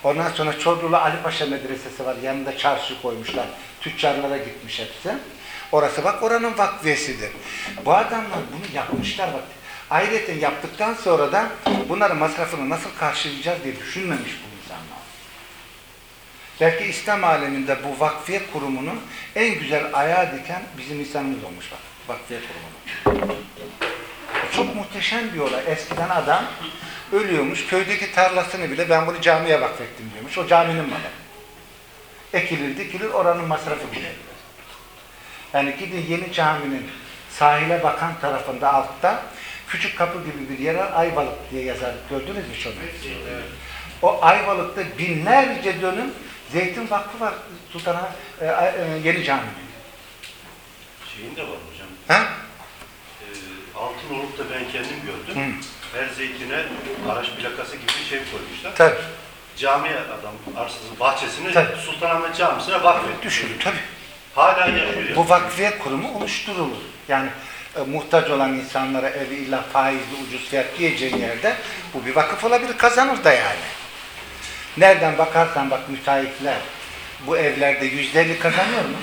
Ondan sonra Çorlulu Ali Paşa Medresesi var, yanında çarşı koymuşlar. Tüccarlara gitmiş hepsi. Orası bak oranın vakfiyesidir. Bu adamlar bunu yapmışlar bak. Ayrıca yaptıktan sonra da bunların masrafını nasıl karşılayacağız diye düşünmemiş bu insanlar. Belki İslam aleminde bu vakfiye kurumunun en güzel ayağı diken bizim insanımız olmuş bak. Vakfiye kurumu. Çok muhteşem bir olay. Eskiden adam ölüyormuş, köydeki tarlasını bile ben bunu camiye vakfettim diyormuş. O caminin malı. Ekilir, dikilir, oranın masrafı bile. Yani gidin yeni caminin sahile bakan tarafında altta küçük kapı gibi bir yere Ayvalık diye yazar. Gördünüz mü şunu? O Ayvalık'ta binlerce dönüm zeytin vakfı var Sultan e, e, Yeni Cami'nin. Şeyin de var hocam. Ha? Ee, altın olup da ben kendim gördüm. Hı. Her zeytine araç plakası gibi bir şey koymuşlar. Tabii. Cami adam arsası bahçesini Tabii. Sultanahmet Camisi'ne vakfetmiş. Düşünün tabii. Hala yaşıyor. Bu vakfiye kurumu oluşturulur. Yani e, muhtaç olan insanlara evi illa faizli ucuz fiyat diyeceğin yerde bu bir vakıf olabilir, kazanır da yani. Nereden bakarsan bak müteahhitler bu evlerde yüzde elli kazanıyor mu?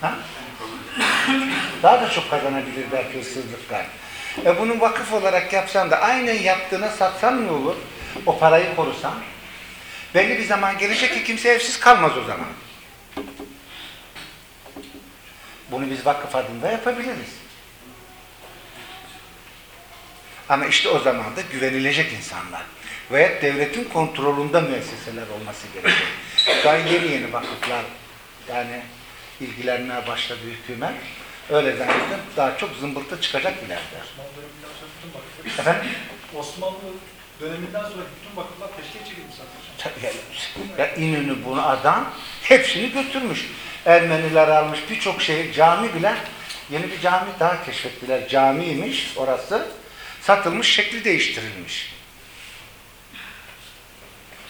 Ha? Daha da çok kazanabilir belki hırsızlıklar. E bunu vakıf olarak yapsan da aynen yaptığına satsan ne olur? O parayı korusan. Belli bir zaman gelecek ki kimse evsiz kalmaz o zaman. Bunu biz vakıf adında yapabiliriz. Ama işte o zaman da güvenilecek insanlar. Veya devletin kontrolünde müesseseler olması gerekiyor. Daha yeni yeni vakıflar yani ilgilenmeye başladı hükümet. Öyle zannediyorum daha çok zımbırtı çıkacak ileride. Osmanlı döneminden sonra bütün vakıflar, Efendim? Osmanlı döneminden sonra bütün vakıflar teşkil çekilmiş zaten. Ya, ya İnönü bunu adam hepsini götürmüş. Ermeniler almış birçok şehir, cami bile yeni bir cami daha keşfettiler. Camiymiş orası. Satılmış, şekli değiştirilmiş.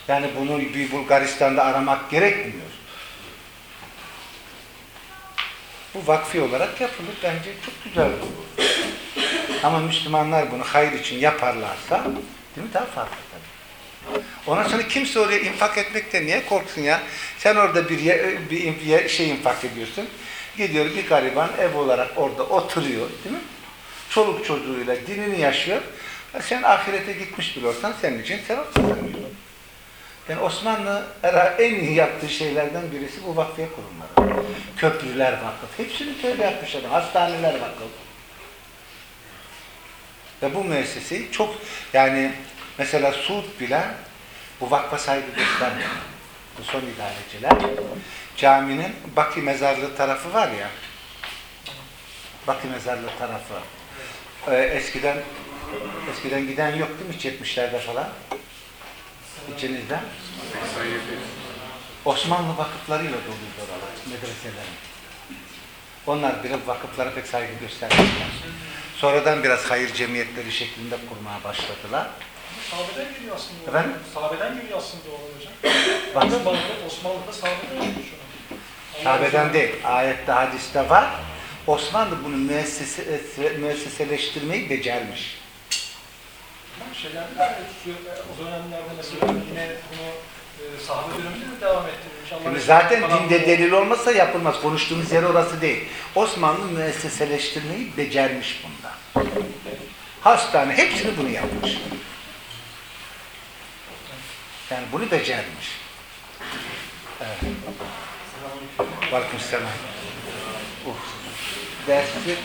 Yani bunu bir Bulgaristan'da aramak gerekmiyor. Bu vakfi olarak yapılır. Bence çok güzel olur. Ama Müslümanlar bunu hayır için yaparlarsa değil mi? Daha farklı. Ondan sonra kimse oraya infak etmekte niye korksun ya? Sen orada bir, ye- bir ye- şey infak ediyorsun. Gidiyor bir gariban ev olarak orada oturuyor değil mi? Çoluk çocuğuyla dinini yaşıyor. Sen ahirete gitmiş bile olsan senin için sevap kazanıyorsun. Yani Osmanlı herhalde en iyi yaptığı şeylerden birisi bu vakfiye kurumları. Köprüler vakıf. Hepsini tövbe yapmış adam. Hastaneler vakıf. Ve bu müesseseyi çok yani mesela Suud bile bu vakfa saygı göstermiyor. Bu son idareciler. Caminin Baki mezarlığı tarafı var ya. Baki mezarlığı tarafı. Ee, eskiden eskiden giden yok değil mi hiç 70'lerde falan? İçinizde. Osmanlı vakıflarıyla doluydu oralar, medreselerin. Onlar biraz vakıflara pek saygı göstermediler. Sonradan biraz hayır cemiyetleri şeklinde kurmaya başladılar. Sahabeden geliyor aslında. Efendim? Sahabeden geliyor aslında o hocam. Vakıf Osmanlı'da, Osmanlı'da sahabeden şu an. sahabeden değil, ayette, hadiste var. Osmanlı bunu müessese, müesseseleştirmeyi becermiş. Ama şeylerde de o dönemlerde mesela yine bunu e, sahabe döneminde de devam ettirilmiş. Allah Şimdi zaten dinde delil olmasa yapılmaz. Konuştuğumuz yer orası değil. Osmanlı müesseseleştirmeyi becermiş bunda. Hastane hepsini bunu yapmış. Yani bunu becermiş. Evet. Aleyküm selam. Uh. Dersi